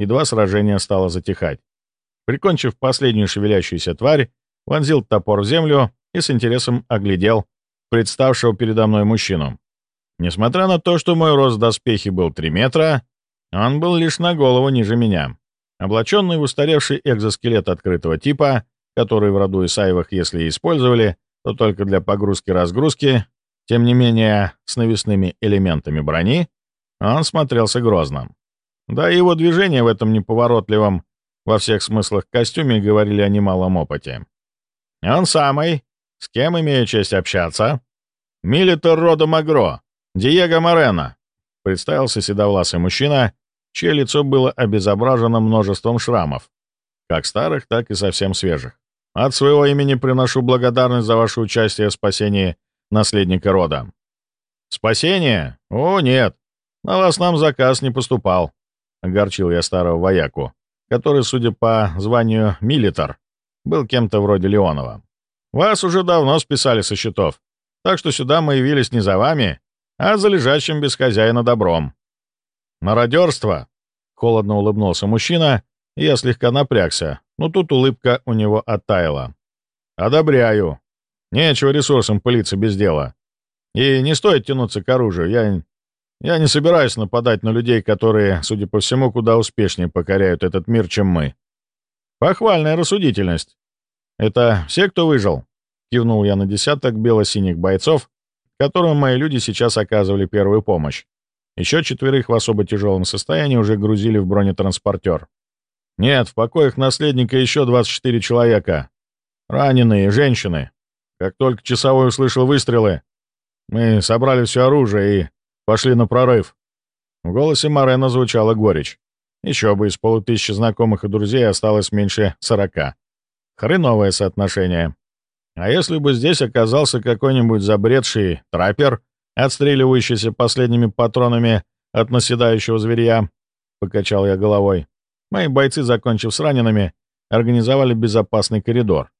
едва сражение стало затихать. Прикончив последнюю шевелящуюся тварь, вонзил топор в землю и с интересом оглядел представшего передо мной мужчину. Несмотря на то, что мой рост в доспехе был 3 метра, он был лишь на голову ниже меня. Облаченный в устаревший экзоскелет открытого типа, который в роду Исаевых, если и использовали, то только для погрузки-разгрузки, тем не менее с навесными элементами брони, он смотрелся грозно. Да и его движения в этом неповоротливом, во всех смыслах костюме говорили о немалом опыте. «Он самый. С кем имею честь общаться?» «Милитар рода Магро. Диего Морено», — представился седовласый мужчина, чье лицо было обезображено множеством шрамов, как старых, так и совсем свежих. «От своего имени приношу благодарность за ваше участие в спасении наследника рода». «Спасение? О, нет. На вас нам заказ не поступал», — огорчил я старого вояку, который, судя по званию милитар, был кем-то вроде Леонова. «Вас уже давно списали со счетов, так что сюда мы явились не за вами, а за лежащим без хозяина добром». «Мародерство!» — холодно улыбнулся мужчина, и я слегка напрягся, но тут улыбка у него оттаяла. «Одобряю. Нечего ресурсам пылиться без дела. И не стоит тянуться к оружию. Я я не собираюсь нападать на людей, которые, судя по всему, куда успешнее покоряют этот мир, чем мы. Похвальная рассудительность. Это все, кто выжил? Кивнул я на десяток бело-синих бойцов, которым мои люди сейчас оказывали первую помощь. Еще четверых в особо тяжелом состоянии уже грузили в бронетранспортер. Нет, в покоях наследника еще 24 человека. Раненые, женщины. Как только часовой услышал выстрелы, мы собрали все оружие и Пошли на прорыв». В голосе Морена звучала горечь. Еще бы из полутысячи знакомых и друзей осталось меньше сорока. Хреновое соотношение. А если бы здесь оказался какой-нибудь забредший траппер, отстреливающийся последними патронами от наседающего зверя, покачал я головой. Мои бойцы, закончив с ранеными, организовали безопасный коридор,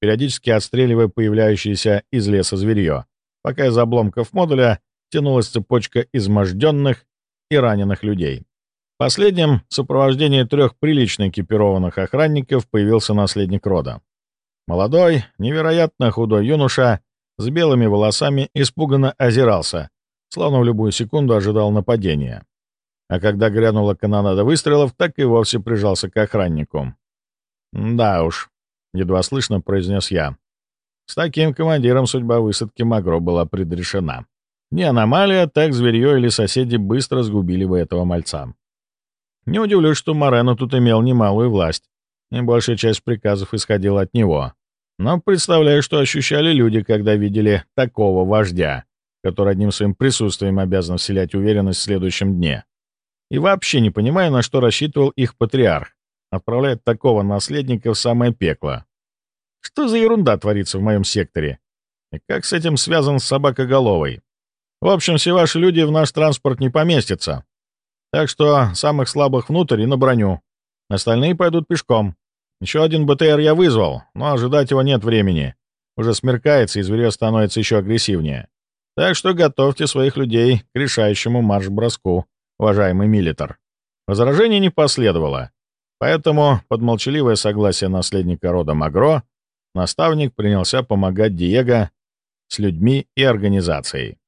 периодически отстреливая появляющееся из леса зверье, пока из обломков модуля тянулась цепочка изможденных и раненых людей. Последним в сопровождении трех прилично экипированных охранников появился наследник рода. Молодой, невероятно худой юноша с белыми волосами испуганно озирался, словно в любую секунду ожидал нападения. А когда грянула канонада выстрелов, так и вовсе прижался к охраннику. «Да уж», — едва слышно произнес я. С таким командиром судьба высадки Магро была предрешена. Не аномалия, так зверье или соседи быстро сгубили бы этого мальца. Не удивлюсь, что Морено тут имел немалую власть, и большая часть приказов исходила от него. Но представляю, что ощущали люди, когда видели такого вождя, который одним своим присутствием обязан вселять уверенность в следующем дне. И вообще не понимаю, на что рассчитывал их патриарх, отправляет такого наследника в самое пекло. Что за ерунда творится в моем секторе? И как с этим связан собакоголовый? В общем, все ваши люди в наш транспорт не поместятся. Так что самых слабых внутрь и на броню. Остальные пойдут пешком. Еще один БТР я вызвал, но ожидать его нет времени. Уже смеркается, и зверье становится еще агрессивнее. Так что готовьте своих людей к решающему марш-броску, уважаемый милитар. Возражений не последовало, поэтому под молчаливое согласие наследника рода Магро наставник принялся помогать Диего с людьми и организацией.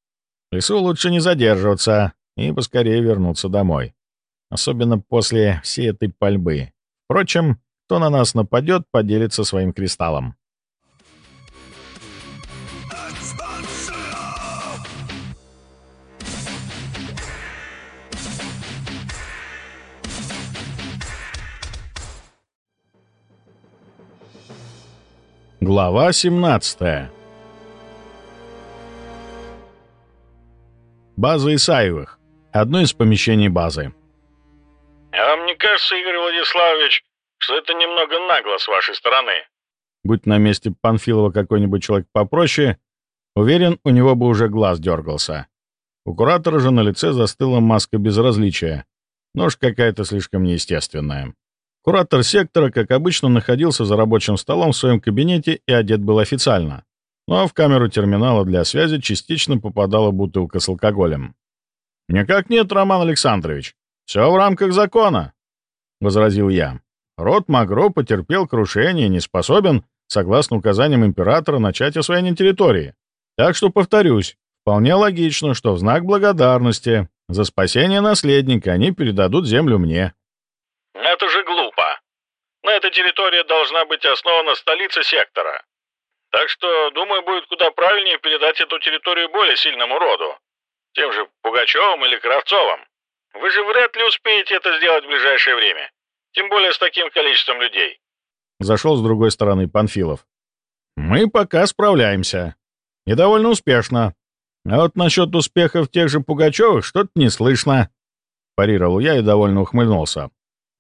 Лесу лучше не задерживаться и поскорее вернуться домой. Особенно после всей этой пальбы. Впрочем, кто на нас нападет, поделится своим кристаллом. Глава 17 База Исаевых. Одно из помещений базы. «А вам не кажется, Игорь Владиславович, что это немного нагло с вашей стороны?» Будь на месте Панфилова какой-нибудь человек попроще, уверен, у него бы уже глаз дергался. У куратора же на лице застыла маска безразличия. Нож какая-то слишком неестественная. Куратор сектора, как обычно, находился за рабочим столом в своем кабинете и одет был официально но ну, а в камеру терминала для связи частично попадала бутылка с алкоголем. «Никак нет, Роман Александрович. Все в рамках закона». возразил я. «Род Магро потерпел крушение и не способен, согласно указаниям императора, начать освоение территории. Так что, повторюсь, вполне логично, что в знак благодарности за спасение наследника они передадут землю мне». «Это же глупо. На этой территории должна быть основана столица сектора. Так что, думаю, будет куда правильнее передать эту территорию более сильному роду, тем же Пугачевым или Кравцовым. Вы же вряд ли успеете это сделать в ближайшее время, тем более с таким количеством людей. Зашел с другой стороны Панфилов. Мы пока справляемся. И довольно успешно. А вот насчет успехов тех же Пугачевых что-то не слышно. Парировал я и довольно ухмыльнулся.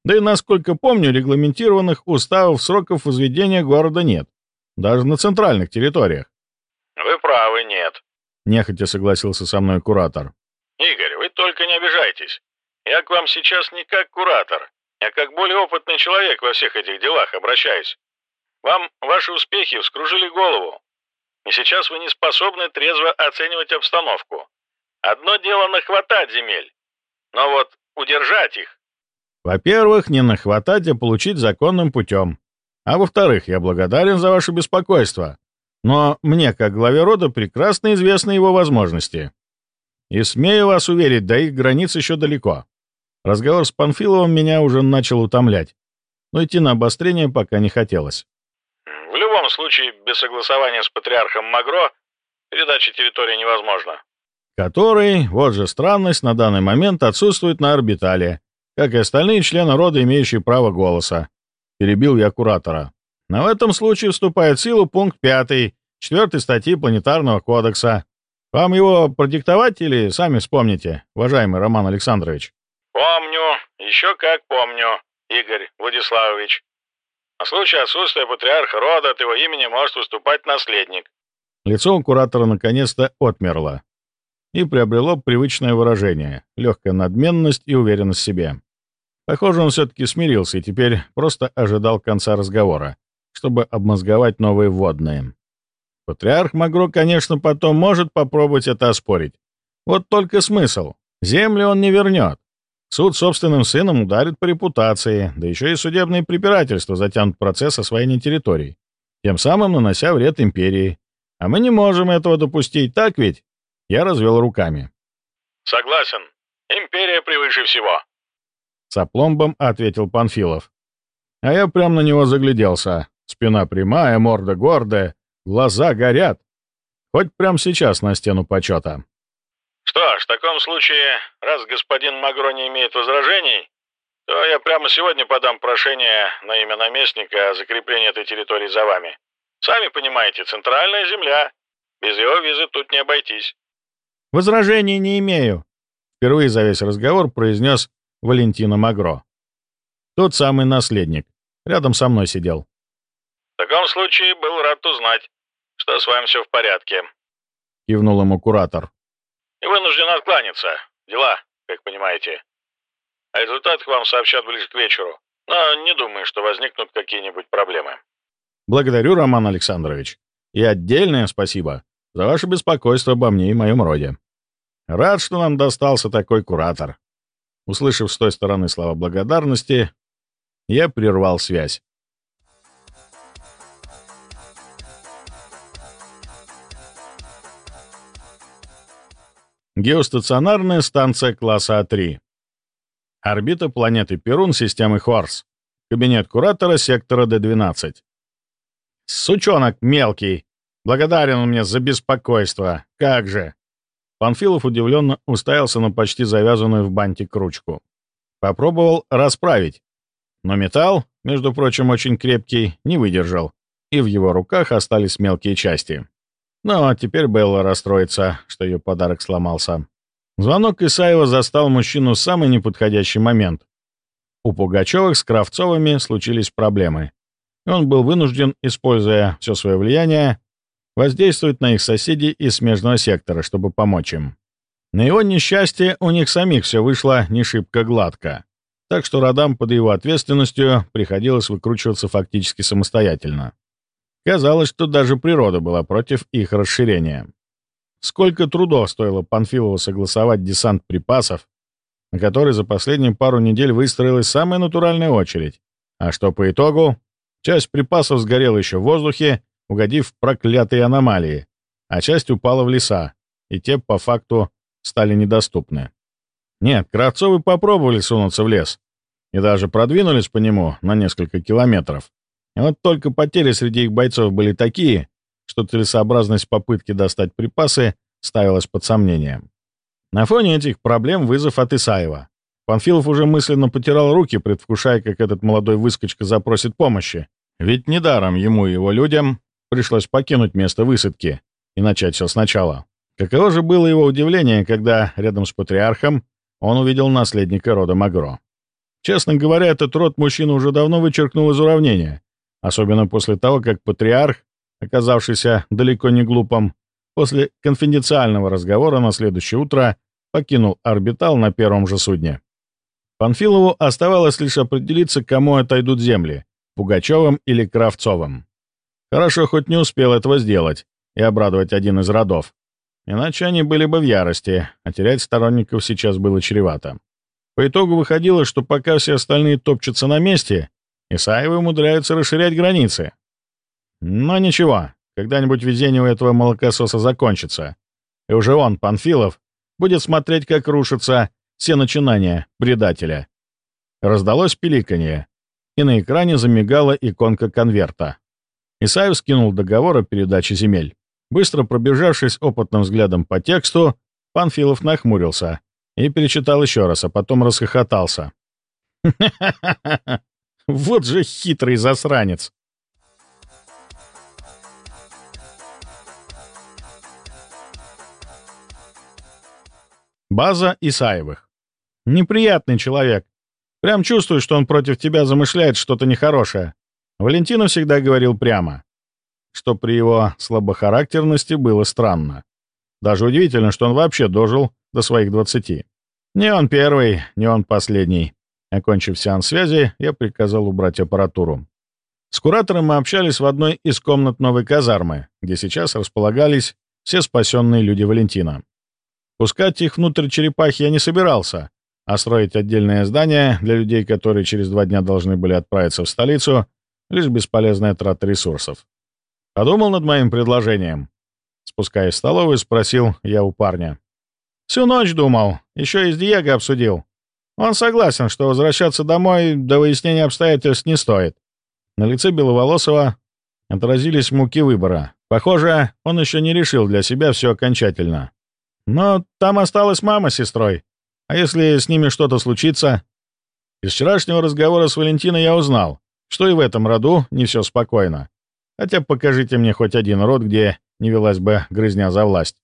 Да и, насколько помню, регламентированных уставов сроков возведения города нет. Даже на центральных территориях. «Вы правы, нет», — нехотя согласился со мной куратор. «Игорь, вы только не обижайтесь. Я к вам сейчас не как куратор, а как более опытный человек во всех этих делах обращаюсь. Вам ваши успехи вскружили голову, и сейчас вы не способны трезво оценивать обстановку. Одно дело нахватать земель, но вот удержать их... Во-первых, не нахватать, а получить законным путем. А во-вторых, я благодарен за ваше беспокойство. Но мне, как главе рода, прекрасно известны его возможности. И смею вас уверить, до их границ еще далеко. Разговор с Панфиловым меня уже начал утомлять, но идти на обострение пока не хотелось. В любом случае, без согласования с патриархом Магро передача территории невозможна. Который, вот же странность, на данный момент отсутствует на орбитале, как и остальные члены рода, имеющие право голоса перебил я куратора. Но в этом случае вступает в силу пункт 5 четвертой статьи Планетарного кодекса. Вам его продиктовать или сами вспомните, уважаемый Роман Александрович? Помню, еще как помню, Игорь Владиславович. На случай отсутствия патриарха рода от его имени может выступать наследник. Лицо у куратора наконец-то отмерло и приобрело привычное выражение, легкая надменность и уверенность в себе. Похоже, он все-таки смирился и теперь просто ожидал конца разговора, чтобы обмозговать новые вводные. Патриарх Магро, конечно, потом может попробовать это оспорить. Вот только смысл. Землю он не вернет. Суд собственным сыном ударит по репутации, да еще и судебные препирательства затянут процесс освоения территорий, тем самым нанося вред империи. А мы не можем этого допустить, так ведь? Я развел руками. Согласен. Империя превыше всего. С опломбом ответил Панфилов. А я прям на него загляделся. Спина прямая, морда гордая, глаза горят. Хоть прямо сейчас на стену почета. Что ж, в таком случае, раз господин Магро не имеет возражений, то я прямо сегодня подам прошение на имя наместника о закреплении этой территории за вами. Сами понимаете, центральная земля. Без его визы тут не обойтись. Возражений не имею. Впервые за весь разговор произнес Валентина Магро. Тот самый наследник. Рядом со мной сидел. «В таком случае был рад узнать, что с вами все в порядке», — кивнул ему куратор. «И вынужден откланяться. Дела, как понимаете. А результат к вам сообщат ближе к вечеру. Но не думаю, что возникнут какие-нибудь проблемы». «Благодарю, Роман Александрович. И отдельное спасибо за ваше беспокойство обо мне и моем роде. Рад, что нам достался такой куратор. Услышав с той стороны слова благодарности, я прервал связь. Геостационарная станция класса А3. Орбита планеты Перун системы Хорс. Кабинет куратора сектора Д-12. «Сучонок мелкий! Благодарен он мне за беспокойство! Как же!» Панфилов удивленно уставился на почти завязанную в бантик ручку. Попробовал расправить. Но металл, между прочим, очень крепкий, не выдержал, и в его руках остались мелкие части. Ну, а теперь Белла расстроится, что ее подарок сломался. Звонок Исаева застал мужчину в самый неподходящий момент. У Пугачевых с Кравцовыми случились проблемы. Он был вынужден, используя все свое влияние, воздействовать на их соседей из смежного сектора, чтобы помочь им. На его несчастье у них самих все вышло не шибко гладко, так что родам под его ответственностью приходилось выкручиваться фактически самостоятельно. Казалось, что даже природа была против их расширения. Сколько трудов стоило Панфилову согласовать десант припасов, на который за последние пару недель выстроилась самая натуральная очередь. А что по итогу? Часть припасов сгорела еще в воздухе, угодив в проклятые аномалии, а часть упала в леса, и те, по факту, стали недоступны. Нет, Кравцовы попробовали сунуться в лес и даже продвинулись по нему на несколько километров. И вот только потери среди их бойцов были такие, что целесообразность попытки достать припасы ставилась под сомнением. На фоне этих проблем вызов от Исаева. Панфилов уже мысленно потирал руки, предвкушая, как этот молодой выскочка запросит помощи. Ведь недаром ему и его людям пришлось покинуть место высадки и начать все сначала. Каково же было его удивление, когда рядом с патриархом он увидел наследника рода Магро. Честно говоря, этот род мужчина уже давно вычеркнул из уравнения, особенно после того, как патриарх, оказавшийся далеко не глупым, после конфиденциального разговора на следующее утро покинул орбитал на первом же судне. Панфилову оставалось лишь определиться, кому отойдут земли — Пугачевым или Кравцовым. Хорошо хоть не успел этого сделать и обрадовать один из родов. Иначе они были бы в ярости, а терять сторонников сейчас было чревато. По итогу выходило, что пока все остальные топчутся на месте, Исаевы умудряются расширять границы. Но ничего, когда-нибудь везение у этого молокососа закончится. И уже он, Панфилов, будет смотреть, как рушатся все начинания предателя. Раздалось пиликанье, и на экране замигала иконка конверта. Исаев скинул договор о передаче земель. Быстро пробежавшись опытным взглядом по тексту, Панфилов нахмурился и перечитал еще раз, а потом расхохотался. Вот же хитрый засранец! База Исаевых. Неприятный человек. Прям чувствую, что он против тебя замышляет что-то нехорошее. Валентина всегда говорил прямо, что при его слабохарактерности было странно. Даже удивительно, что он вообще дожил до своих двадцати. Не он первый, не он последний. Окончив сеанс связи, я приказал убрать аппаратуру. С куратором мы общались в одной из комнат новой казармы, где сейчас располагались все спасенные люди Валентина. Пускать их внутрь черепахи я не собирался, а строить отдельное здание для людей, которые через два дня должны были отправиться в столицу, лишь бесполезная трата ресурсов. Подумал над моим предложением. Спускаясь в столовую, спросил я у парня. «Всю ночь думал, еще и с Диего обсудил. Он согласен, что возвращаться домой до выяснения обстоятельств не стоит». На лице Беловолосова отразились муки выбора. Похоже, он еще не решил для себя все окончательно. Но там осталась мама с сестрой. А если с ними что-то случится? Из вчерашнего разговора с Валентиной я узнал, что и в этом роду не все спокойно. Хотя покажите мне хоть один род, где не велась бы грызня за власть.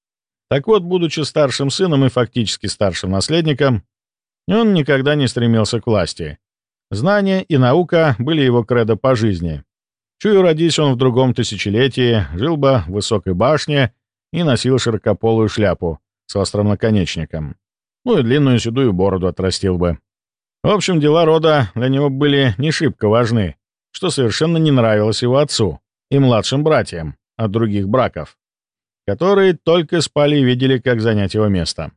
Так вот, будучи старшим сыном и фактически старшим наследником, он никогда не стремился к власти. Знания и наука были его кредо по жизни. Чую, родись он в другом тысячелетии, жил бы в высокой башне и носил широкополую шляпу, с острым наконечником. Ну и длинную седую бороду отрастил бы. В общем, дела рода для него были не шибко важны, что совершенно не нравилось его отцу и младшим братьям от других браков, которые только спали и видели, как занять его место.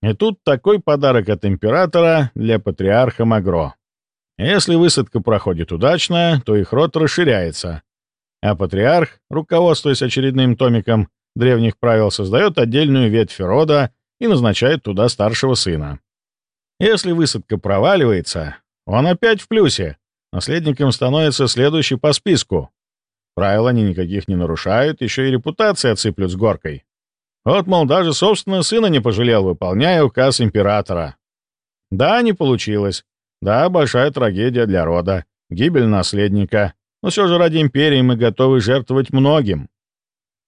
И тут такой подарок от императора для патриарха Магро. Если высадка проходит удачно, то их род расширяется, а патриарх, руководствуясь очередным томиком древних правил создает отдельную ветвь рода и назначает туда старшего сына. Если высадка проваливается, он опять в плюсе. Наследником становится следующий по списку. Правил они никаких не нарушают, еще и репутация отсыплют с горкой. Вот, мол, даже собственного сына не пожалел, выполняя указ императора. Да, не получилось. Да, большая трагедия для рода. Гибель наследника. Но все же ради империи мы готовы жертвовать многим.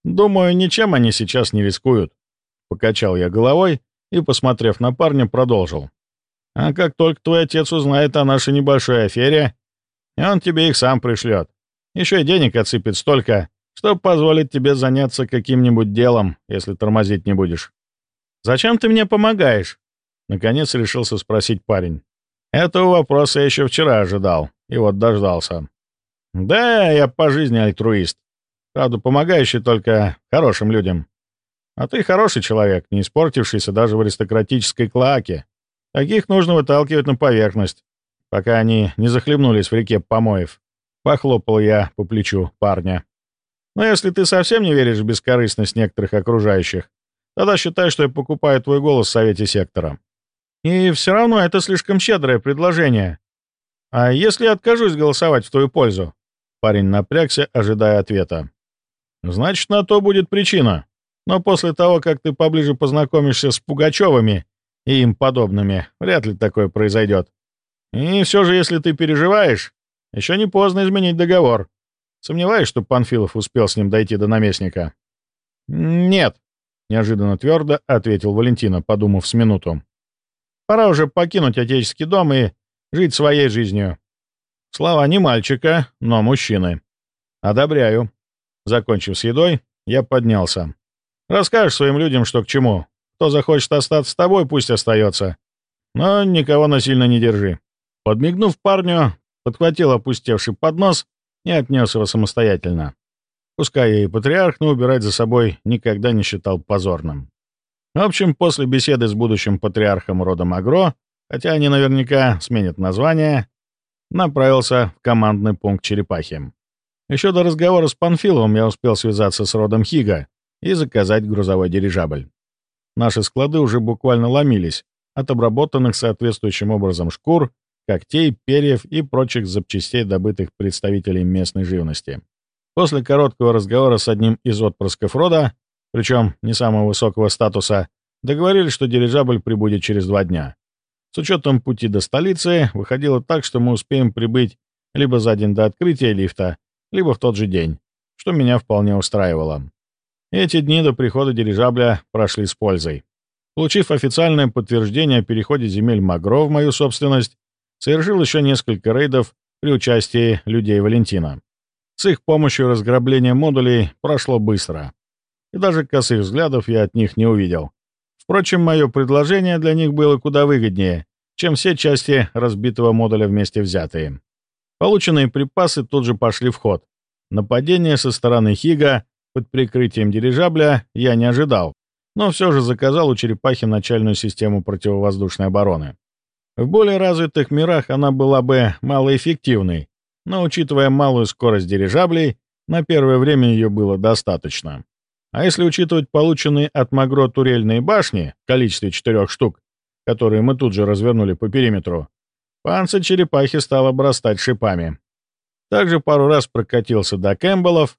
«Думаю, ничем они сейчас не рискуют», — покачал я головой и, посмотрев на парня, продолжил. «А как только твой отец узнает о нашей небольшой афере, он тебе их сам пришлет. Еще и денег отсыпет столько, что позволит тебе заняться каким-нибудь делом, если тормозить не будешь». «Зачем ты мне помогаешь?» — наконец решился спросить парень. Этого вопроса я еще вчера ожидал, и вот дождался. «Да, я по жизни альтруист. Правда, помогающий только хорошим людям. А ты хороший человек, не испортившийся даже в аристократической клаке. Таких нужно выталкивать на поверхность, пока они не захлебнулись в реке помоев. Похлопал я по плечу парня. Но если ты совсем не веришь в бескорыстность некоторых окружающих, тогда считай, что я покупаю твой голос в Совете Сектора. И все равно это слишком щедрое предложение. А если я откажусь голосовать в твою пользу? Парень напрягся, ожидая ответа. Значит, на то будет причина. Но после того, как ты поближе познакомишься с Пугачевыми и им подобными, вряд ли такое произойдет. И все же, если ты переживаешь, еще не поздно изменить договор. Сомневаюсь, что Панфилов успел с ним дойти до наместника. «Нет», — неожиданно твердо ответил Валентина, подумав с минуту. «Пора уже покинуть отеческий дом и жить своей жизнью. Слова не мальчика, но мужчины. Одобряю». Закончив с едой, я поднялся. «Расскажешь своим людям, что к чему. Кто захочет остаться с тобой, пусть остается. Но никого насильно не держи». Подмигнув парню, подхватил опустевший поднос и отнес его самостоятельно. Пускай и патриарх, но убирать за собой никогда не считал позорным. В общем, после беседы с будущим патриархом рода Магро, хотя они наверняка сменят название, направился в командный пункт Черепахи. Еще до разговора с Панфиловым я успел связаться с родом Хига и заказать грузовой дирижабль. Наши склады уже буквально ломились от обработанных соответствующим образом шкур когтей, перьев и прочих запчастей, добытых представителей местной живности. После короткого разговора с одним из отпрысков рода, причем не самого высокого статуса, договорились, что дирижабль прибудет через два дня. С учетом пути до столицы, выходило так, что мы успеем прибыть либо за день до открытия лифта, либо в тот же день, что меня вполне устраивало. Эти дни до прихода дирижабля прошли с пользой. Получив официальное подтверждение о переходе земель Магро в мою собственность, совершил еще несколько рейдов при участии людей Валентина. С их помощью разграбление модулей прошло быстро, и даже косых взглядов я от них не увидел. Впрочем, мое предложение для них было куда выгоднее, чем все части разбитого модуля вместе взятые. Полученные припасы тут же пошли в ход. Нападение со стороны Хига под прикрытием дирижабля я не ожидал, но все же заказал у черепахи начальную систему противовоздушной обороны. В более развитых мирах она была бы малоэффективной, но учитывая малую скорость дирижаблей, на первое время ее было достаточно. А если учитывать полученные от Магро турельные башни в количестве четырех штук, которые мы тут же развернули по периметру, панцирь черепахи стал обрастать шипами. Также пару раз прокатился до Кэмпбеллов,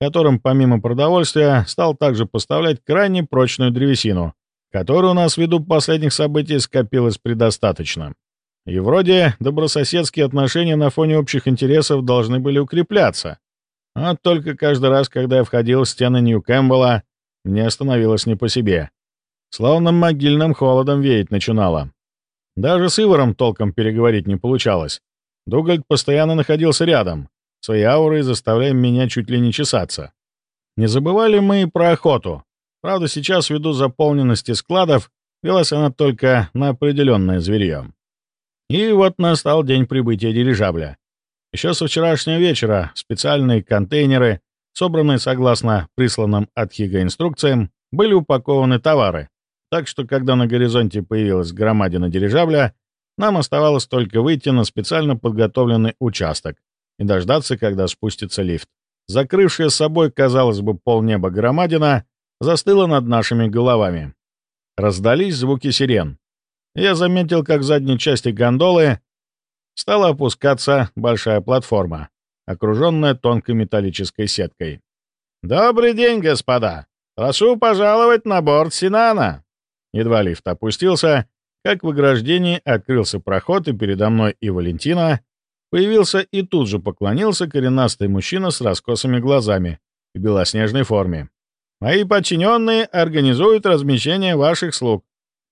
которым помимо продовольствия стал также поставлять крайне прочную древесину, которой у нас ввиду последних событий скопилось предостаточно. И вроде добрососедские отношения на фоне общих интересов должны были укрепляться. А только каждый раз, когда я входил в стены Нью-Кэмпбелла, мне становилось не по себе. Словно могильным холодом веять начинало. Даже с Иваром толком переговорить не получалось. Дугальд постоянно находился рядом, своей аурой заставляя меня чуть ли не чесаться. Не забывали мы и про охоту. Правда, сейчас, ввиду заполненности складов, велась она только на определенное зверье. И вот настал день прибытия дирижабля. Еще со вчерашнего вечера специальные контейнеры, собранные согласно присланным от Хига инструкциям, были упакованы товары, так что когда на горизонте появилась громадина дирижабля, нам оставалось только выйти на специально подготовленный участок и дождаться, когда спустится лифт. Закрывшая собой, казалось бы, полнеба громадина застыла над нашими головами. Раздались звуки сирен. Я заметил, как в задней части гондолы стала опускаться большая платформа, окруженная тонкой металлической сеткой. «Добрый день, господа! Прошу пожаловать на борт Синана!» Едва лифт опустился, как в ограждении открылся проход, и передо мной и Валентина появился и тут же поклонился коренастый мужчина с раскосыми глазами в белоснежной форме. Мои подчиненные организуют размещение ваших слуг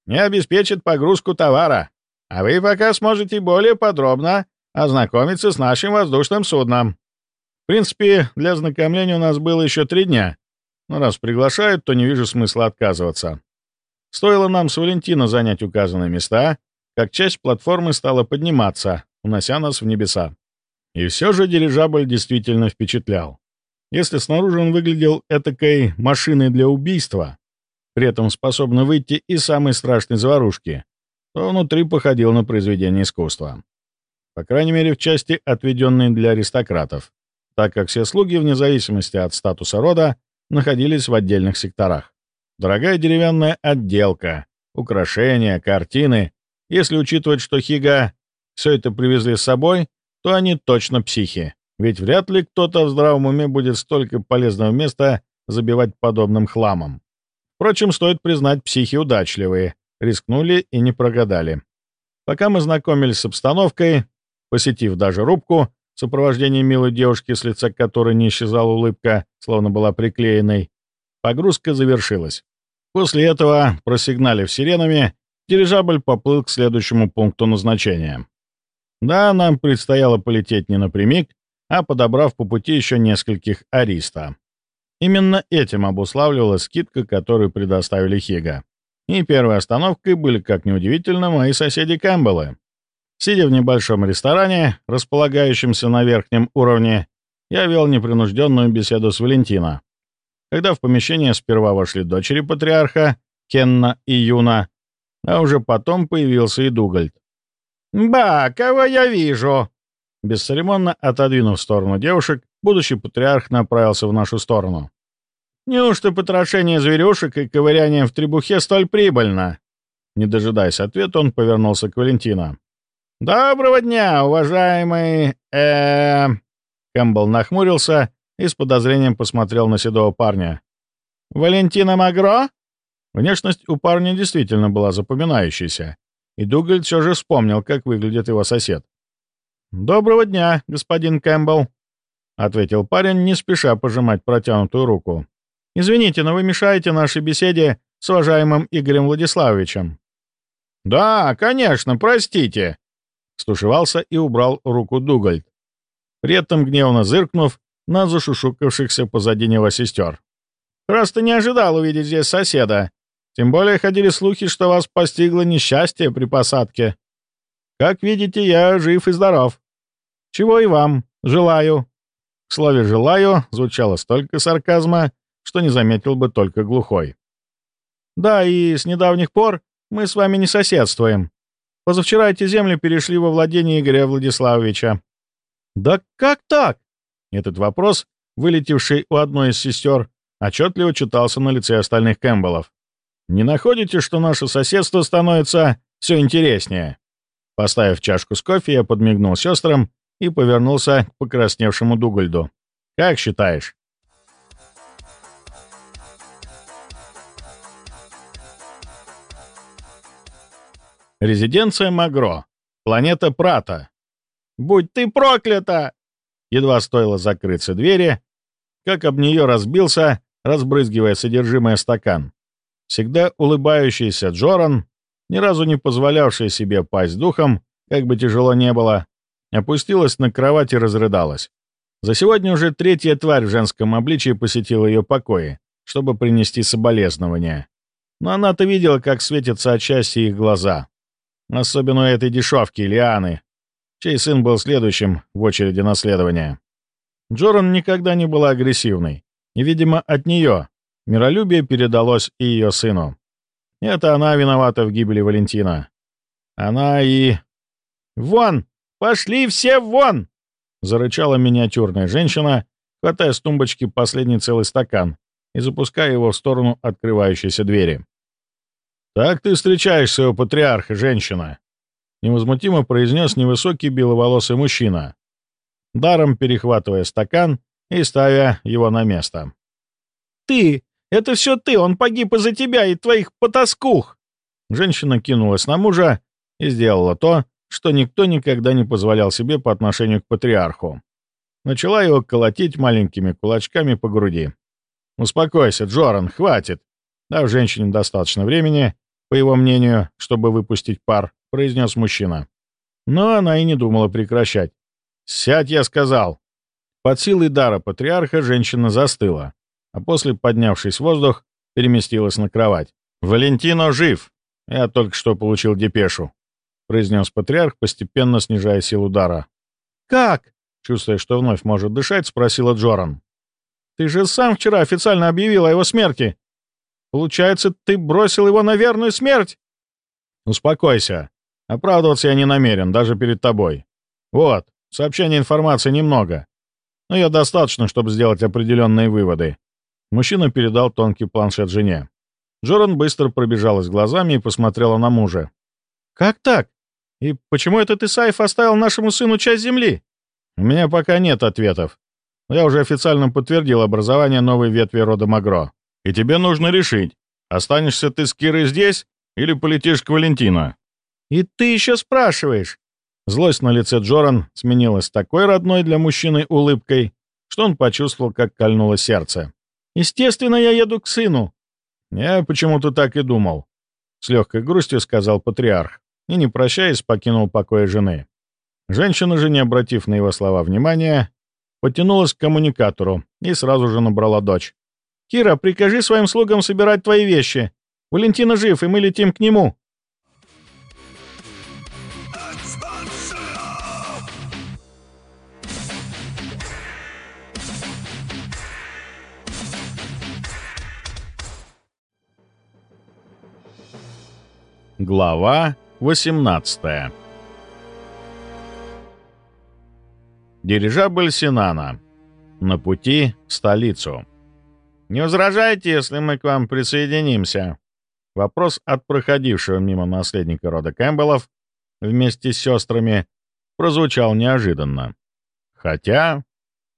и обеспечат погрузку товара, а вы пока сможете более подробно ознакомиться с нашим воздушным судном. В принципе, для ознакомления у нас было еще три дня, но раз приглашают, то не вижу смысла отказываться. Стоило нам с Валентино занять указанные места, как часть платформы стала подниматься, унося нас в небеса. И все же дирижабль действительно впечатлял. Если снаружи он выглядел этакой машиной для убийства, при этом способной выйти из самой страшной заварушки, то внутри походил на произведение искусства. По крайней мере, в части, отведенной для аристократов, так как все слуги, вне зависимости от статуса рода, находились в отдельных секторах. Дорогая деревянная отделка, украшения, картины. Если учитывать, что Хига все это привезли с собой, то они точно психи. Ведь вряд ли кто-то в здравом уме будет столько полезного места забивать подобным хламом. Впрочем, стоит признать, психи удачливые, рискнули и не прогадали. Пока мы знакомились с обстановкой, посетив даже рубку, в сопровождении милой девушки, с лица которой не исчезала улыбка, словно была приклеенной, погрузка завершилась. После этого, просигналив сиренами, дирижабль поплыл к следующему пункту назначения. Да, нам предстояло полететь не напрямик, а подобрав по пути еще нескольких ариста. Именно этим обуславливалась скидка, которую предоставили Хига. И первой остановкой были, как неудивительно, мои соседи Кэмпбеллы. Сидя в небольшом ресторане, располагающемся на верхнем уровне, я вел непринужденную беседу с Валентино. Когда в помещение сперва вошли дочери патриарха, Кенна и Юна, а уже потом появился и Дугальд. «Ба, кого я вижу?» Бесцеремонно отодвинув в сторону девушек, будущий патриарх направился в нашу сторону. «Неужто потрошение зверюшек и ковыряние в требухе столь прибыльно?» Не дожидаясь ответа, он повернулся к Валентина. «Доброго дня, уважаемый... э Кэмпбелл нахмурился и с подозрением посмотрел на седого парня. «Валентина Магро?» Внешность у парня действительно была запоминающейся, и Дугальд все же вспомнил, как выглядит его сосед. «Доброго дня, господин Кэмпбелл», — ответил парень, не спеша пожимать протянутую руку. «Извините, но вы мешаете нашей беседе с уважаемым Игорем Владиславовичем». «Да, конечно, простите», — стушевался и убрал руку Дугальд, при этом гневно зыркнув на зашушукавшихся позади него сестер. «Просто не ожидал увидеть здесь соседа. Тем более ходили слухи, что вас постигло несчастье при посадке. Как видите, я жив и здоров. Чего и вам желаю». В слове «желаю» звучало столько сарказма, что не заметил бы только глухой. «Да, и с недавних пор мы с вами не соседствуем. Позавчера эти земли перешли во владение Игоря Владиславовича». «Да как так?» Этот вопрос, вылетевший у одной из сестер, отчетливо читался на лице остальных Кэмпбеллов. «Не находите, что наше соседство становится все интереснее?» Поставив чашку с кофе, я подмигнул сестрам и повернулся к покрасневшему Дугальду. «Как считаешь?» Резиденция Магро. Планета Прата. «Будь ты проклята!» Едва стоило закрыться двери, как об нее разбился, разбрызгивая содержимое стакан. Всегда улыбающийся Джоран, ни разу не позволявший себе пасть духом, как бы тяжело не было, опустилась на кровать и разрыдалась. За сегодня уже третья тварь в женском обличии посетила ее покои, чтобы принести соболезнования. Но она-то видела, как светятся от счастья их глаза. Особенно этой дешевки, Лианы, чей сын был следующим в очереди наследования. Джоран никогда не была агрессивной, и, видимо, от нее миролюбие передалось и ее сыну. Это она виновата в гибели Валентина. Она и... «Вон! Пошли все вон!» — зарычала миниатюрная женщина, хватая с тумбочки последний целый стакан и запуская его в сторону открывающейся двери. «Так ты встречаешь своего патриарха, женщина!» — невозмутимо произнес невысокий беловолосый мужчина, даром перехватывая стакан и ставя его на место. «Ты! Это все ты! Он погиб из-за тебя и твоих потаскух!» Женщина кинулась на мужа и сделала то, что никто никогда не позволял себе по отношению к патриарху. Начала его колотить маленькими кулачками по груди. «Успокойся, Джоран, хватит!» Дав женщине достаточно времени, по его мнению, чтобы выпустить пар, произнес мужчина. Но она и не думала прекращать. «Сядь, я сказал!» Под силой дара патриарха женщина застыла, а после, поднявшись в воздух, переместилась на кровать. «Валентино жив! Я только что получил депешу», — произнес патриарх, постепенно снижая силу дара. «Как?» — чувствуя, что вновь может дышать, спросила Джоран. «Ты же сам вчера официально объявил о его смерти. Получается, ты бросил его на верную смерть?» «Успокойся. Оправдываться я не намерен, даже перед тобой. Вот, сообщения информации немного. Но я достаточно, чтобы сделать определенные выводы». Мужчина передал тонкий планшет жене. Джоран быстро пробежалась глазами и посмотрела на мужа. «Как так? И почему этот Исаев оставил нашему сыну часть земли?» «У меня пока нет ответов. Я уже официально подтвердил образование новой ветви рода Магро. И тебе нужно решить, останешься ты с Кирой здесь или полетишь к Валентину?» «И ты еще спрашиваешь?» Злость на лице Джоран сменилась такой родной для мужчины улыбкой, что он почувствовал, как кольнуло сердце. «Естественно, я еду к сыну». «Я почему-то так и думал», — с легкой грустью сказал патриарх, и, не прощаясь, покинул покой жены. Женщина же, не обратив на его слова внимания, потянулась к коммуникатору и сразу же набрала дочь. «Кира, прикажи своим слугам собирать твои вещи. Валентина жив, и мы летим к нему». Глава 18 Дирижабль Синана. На пути в столицу. «Не возражайте, если мы к вам присоединимся?» Вопрос от проходившего мимо наследника рода Кэмпбеллов вместе с сестрами прозвучал неожиданно. Хотя,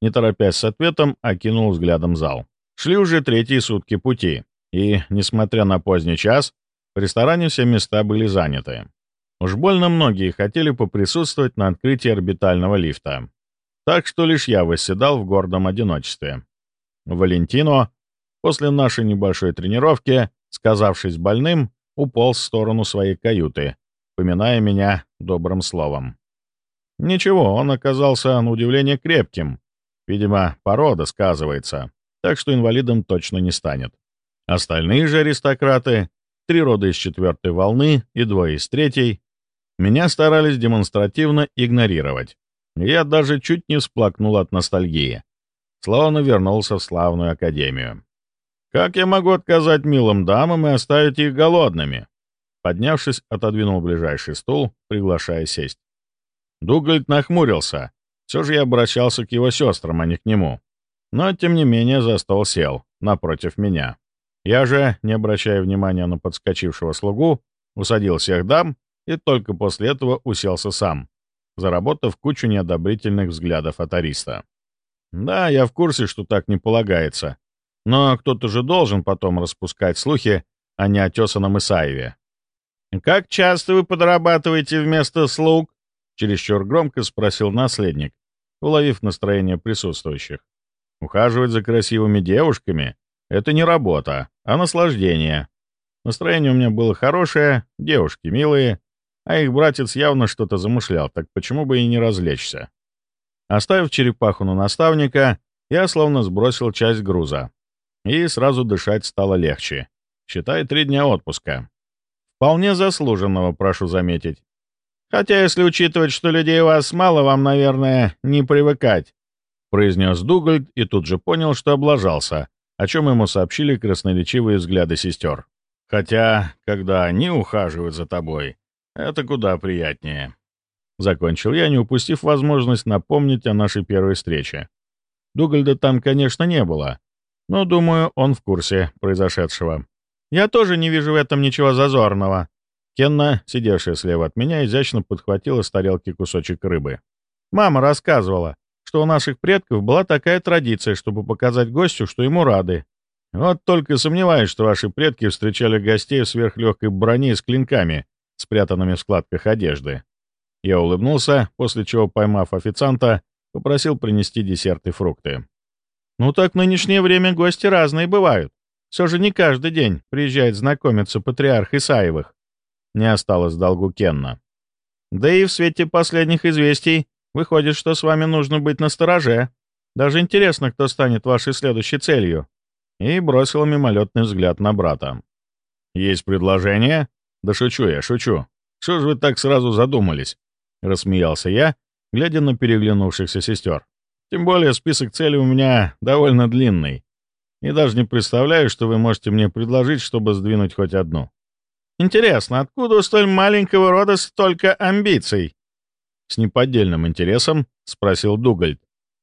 не торопясь с ответом, окинул взглядом зал. Шли уже третьи сутки пути, и, несмотря на поздний час, в ресторане все места были заняты. Уж больно многие хотели поприсутствовать на открытии орбитального лифта. Так что лишь я восседал в гордом одиночестве. Валентино, после нашей небольшой тренировки, сказавшись больным, уполз в сторону своей каюты, поминая меня добрым словом. Ничего, он оказался на удивление крепким. Видимо, порода сказывается, так что инвалидом точно не станет. Остальные же аристократы, три рода из четвертой волны и двое из третьей, меня старались демонстративно игнорировать. Я даже чуть не всплакнул от ностальгии. Словно вернулся в славную академию. Как я могу отказать милым дамам и оставить их голодными? Поднявшись, отодвинул ближайший стул, приглашая сесть. Дугальд нахмурился. Все же я обращался к его сестрам, а не к нему. Но, тем не менее, за стол сел, напротив меня. Я же, не обращая внимания на подскочившего слугу, усадил всех дам и только после этого уселся сам, заработав кучу неодобрительных взглядов от Ариста. Да, я в курсе, что так не полагается, но кто-то же должен потом распускать слухи о неотесанном Исаеве. «Как часто вы подрабатываете вместо слуг?» — чересчур громко спросил наследник, уловив настроение присутствующих. «Ухаживать за красивыми девушками — это не работа, а наслаждение. Настроение у меня было хорошее, девушки милые, а их братец явно что-то замышлял, так почему бы и не развлечься? Оставив черепаху на наставника, я словно сбросил часть груза. И сразу дышать стало легче. Считай, три дня отпуска. Вполне заслуженного, прошу заметить. Хотя, если учитывать, что людей у вас мало, вам, наверное, не привыкать, — произнес Дугальд и тут же понял, что облажался, о чем ему сообщили красноречивые взгляды сестер. Хотя, когда они ухаживают за тобой, это куда приятнее. Закончил я, не упустив возможность напомнить о нашей первой встрече. Дугальда там, конечно, не было, но, думаю, он в курсе произошедшего. Я тоже не вижу в этом ничего зазорного. Кенна, сидевшая слева от меня, изящно подхватила с тарелки кусочек рыбы. Мама рассказывала, что у наших предков была такая традиция, чтобы показать гостю, что ему рады. Вот только сомневаюсь, что ваши предки встречали гостей в сверхлегкой броне с клинками, спрятанными в складках одежды. Я улыбнулся, после чего, поймав официанта, попросил принести десерт и фрукты. «Ну так в нынешнее время гости разные бывают. Все же не каждый день приезжает знакомиться патриарх Исаевых». Не осталось долгу Кенна. «Да и в свете последних известий выходит, что с вами нужно быть настороже. Даже интересно, кто станет вашей следующей целью». И бросил мимолетный взгляд на брата. «Есть предложение?» «Да шучу я, шучу. Что же вы так сразу задумались?» — рассмеялся я, глядя на переглянувшихся сестер. «Тем более список целей у меня довольно длинный, и даже не представляю, что вы можете мне предложить, чтобы сдвинуть хоть одну». Интересно, откуда у столь маленького рода столько амбиций?» С неподдельным интересом спросил Дугальд.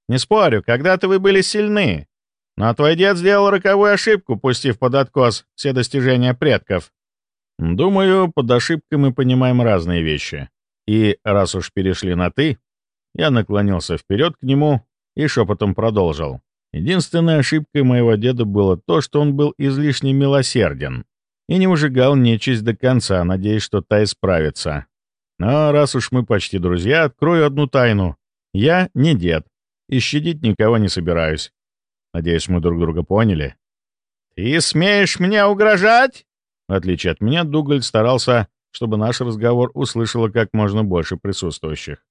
«Не спорю, когда-то вы были сильны, но твой дед сделал роковую ошибку, пустив под откос все достижения предков. Думаю, под ошибкой мы понимаем разные вещи. И раз уж перешли на «ты», я наклонился вперед к нему и шепотом продолжил. Единственной ошибкой моего деда было то, что он был излишне милосерден и не ужигал нечисть до конца, надеясь, что та исправится. Но раз уж мы почти друзья, открою одну тайну. Я не дед, и щадить никого не собираюсь. Надеюсь, мы друг друга поняли. «Ты смеешь мне угрожать?» В отличие от меня, Дугаль старался, чтобы наш разговор услышало как можно больше присутствующих.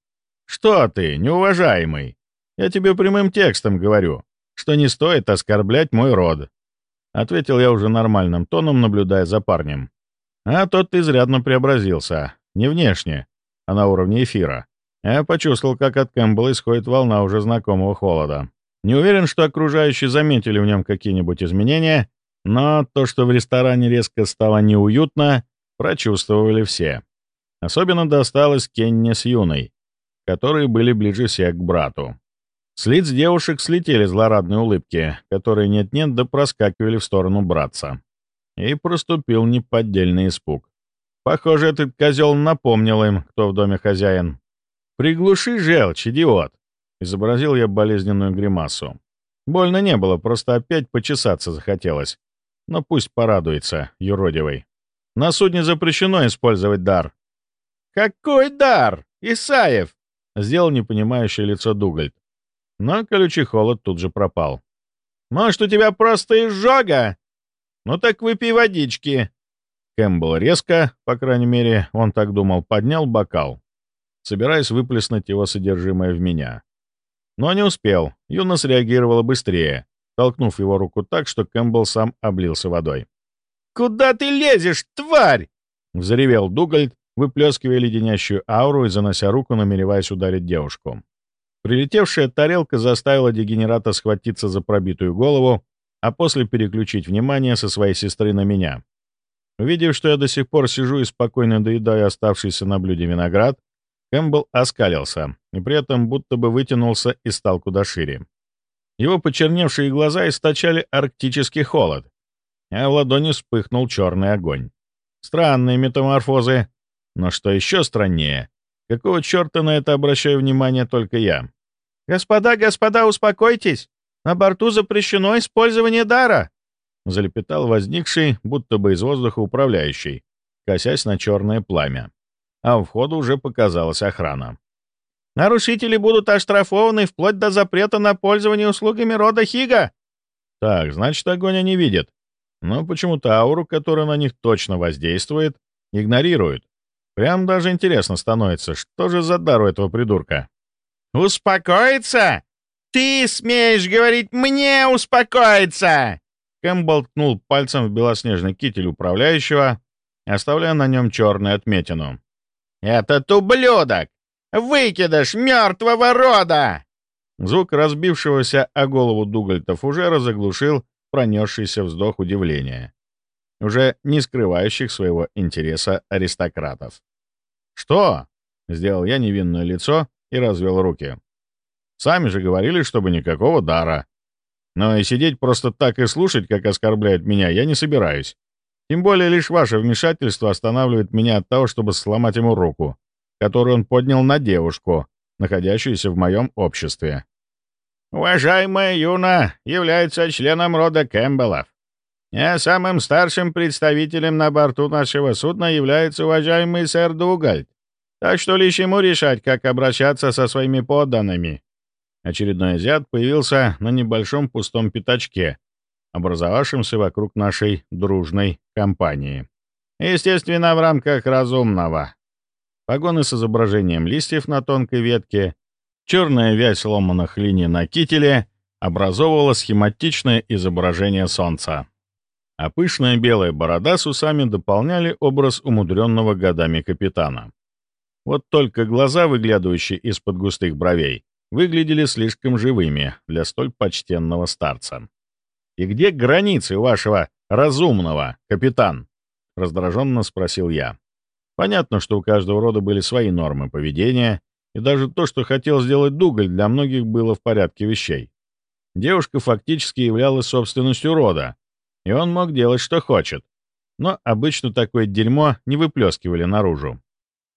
«Что ты, неуважаемый? Я тебе прямым текстом говорю, что не стоит оскорблять мой род». Ответил я уже нормальным тоном, наблюдая за парнем. А тот изрядно преобразился. Не внешне, а на уровне эфира. Я почувствовал, как от Кэмпбелла исходит волна уже знакомого холода. Не уверен, что окружающие заметили в нем какие-нибудь изменения, но то, что в ресторане резко стало неуютно, прочувствовали все. Особенно досталось Кенни с Юной, которые были ближе всех к брату. С лиц девушек слетели злорадные улыбки, которые нет-нет да проскакивали в сторону братца. И проступил неподдельный испуг. Похоже, этот козел напомнил им, кто в доме хозяин. «Приглуши желчь, идиот!» — изобразил я болезненную гримасу. Больно не было, просто опять почесаться захотелось. Но пусть порадуется, юродивый. На судне запрещено использовать дар. «Какой дар? Исаев!» — сделал непонимающее лицо Дугальд. Но колючий холод тут же пропал. «Может, у тебя просто изжога? Ну так выпей водички!» Кэмпбелл резко, по крайней мере, он так думал, поднял бокал, собираясь выплеснуть его содержимое в меня. Но не успел, Юна среагировала быстрее, толкнув его руку так, что Кэмпбелл сам облился водой. «Куда ты лезешь, тварь?» — взревел Дугальд, выплескивая леденящую ауру и занося руку, намереваясь ударить девушку. Прилетевшая тарелка заставила дегенерата схватиться за пробитую голову, а после переключить внимание со своей сестры на меня. Увидев, что я до сих пор сижу и спокойно доедаю оставшийся на блюде виноград, Кэмпбелл оскалился и при этом будто бы вытянулся и стал куда шире. Его почерневшие глаза источали арктический холод, а в ладони вспыхнул черный огонь. Странные метаморфозы, но что еще страннее, какого черта на это обращаю внимание только я? «Господа, господа, успокойтесь! На борту запрещено использование дара!» Залепетал возникший, будто бы из воздуха управляющий, косясь на черное пламя. А у входа уже показалась охрана. «Нарушители будут оштрафованы вплоть до запрета на пользование услугами рода Хига!» «Так, значит, огонь они видят. Но почему-то ауру, которая на них точно воздействует, игнорируют. Прям даже интересно становится, что же за дар у этого придурка?» «Успокоиться? Ты смеешь говорить мне успокоиться?» Кэмпбелл ткнул пальцем в белоснежный китель управляющего, оставляя на нем черную отметину. «Этот ублюдок! Выкидыш мертвого рода!» Звук разбившегося о голову Дугальтов уже разоглушил пронесшийся вздох удивления, уже не скрывающих своего интереса аристократов. «Что?» — сделал я невинное лицо и развел руки. «Сами же говорили, чтобы никакого дара. Но и сидеть просто так и слушать, как оскорбляют меня, я не собираюсь. Тем более лишь ваше вмешательство останавливает меня от того, чтобы сломать ему руку, которую он поднял на девушку, находящуюся в моем обществе. «Уважаемая Юна является членом рода Кэмпбеллов. А самым старшим представителем на борту нашего судна является уважаемый сэр Дугальд. Так что лишь ему решать, как обращаться со своими подданными. Очередной азиат появился на небольшом пустом пятачке, образовавшемся вокруг нашей дружной компании. Естественно, в рамках разумного. Погоны с изображением листьев на тонкой ветке, черная вязь ломаных линий на кителе образовывала схематичное изображение солнца. А пышная белая борода с усами дополняли образ умудренного годами капитана. Вот только глаза, выглядывающие из-под густых бровей, выглядели слишком живыми для столь почтенного старца. «И где границы вашего разумного, капитан?» — раздраженно спросил я. Понятно, что у каждого рода были свои нормы поведения, и даже то, что хотел сделать Дугаль, для многих было в порядке вещей. Девушка фактически являлась собственностью рода, и он мог делать, что хочет. Но обычно такое дерьмо не выплескивали наружу.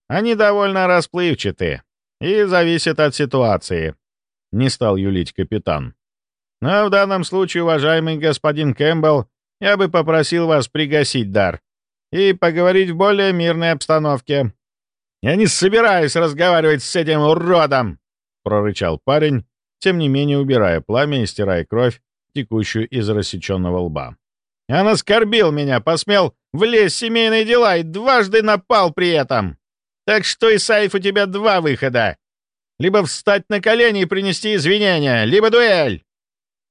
Они довольно расплывчаты и зависят от ситуации, — не стал юлить капитан. Но в данном случае, уважаемый господин Кэмпбелл, я бы попросил вас пригасить дар и поговорить в более мирной обстановке. «Я не собираюсь разговаривать с этим уродом!» — прорычал парень, тем не менее убирая пламя и стирая кровь, текущую из рассеченного лба. «Он оскорбил меня, посмел влезть в семейные дела и дважды напал при этом. Так что, Исаев, у тебя два выхода. Либо встать на колени и принести извинения, либо дуэль!»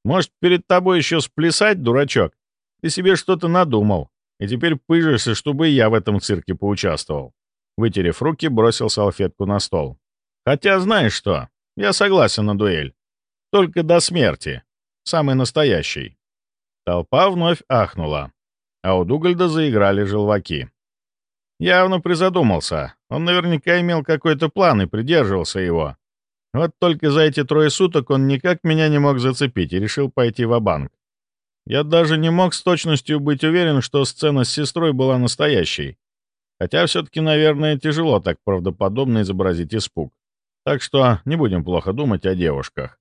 «Может, перед тобой еще сплясать, дурачок? Ты себе что-то надумал, и теперь пыжишься, чтобы я в этом цирке поучаствовал». Вытерев руки, бросил салфетку на стол. «Хотя знаешь что? Я согласен на дуэль. Только до смерти. Самый настоящий». Толпа вновь ахнула, а у Дугальда заиграли желваки. Явно призадумался. Он наверняка имел какой-то план и придерживался его. Вот только за эти трое суток он никак меня не мог зацепить и решил пойти в банк Я даже не мог с точностью быть уверен, что сцена с сестрой была настоящей. Хотя все-таки, наверное, тяжело так правдоподобно изобразить испуг. Так что не будем плохо думать о девушках.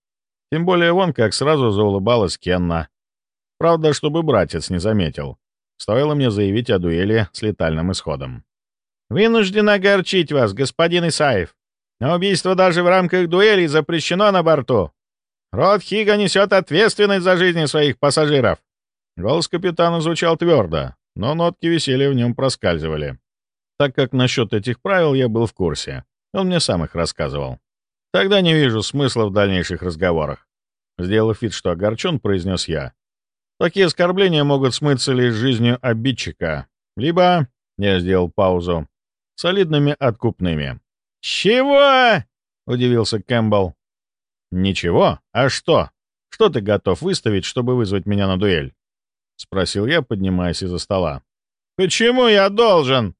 Тем более вон как сразу заулыбалась Кенна. Правда, чтобы братец не заметил. Стоило мне заявить о дуэли с летальным исходом. «Вынужден огорчить вас, господин Исаев. Но убийство даже в рамках дуэли запрещено на борту. Род Хига несет ответственность за жизни своих пассажиров». Голос капитана звучал твердо, но нотки веселья в нем проскальзывали так как насчет этих правил я был в курсе. Он мне сам их рассказывал. Тогда не вижу смысла в дальнейших разговорах. Сделав вид, что огорчен, произнес я. Такие оскорбления могут смыться лишь жизнью обидчика, либо, я сделал паузу, солидными откупными. «Чего?» — удивился Кэмпбелл. «Ничего? А что? Что ты готов выставить, чтобы вызвать меня на дуэль?» — спросил я, поднимаясь из-за стола. «Почему я должен?»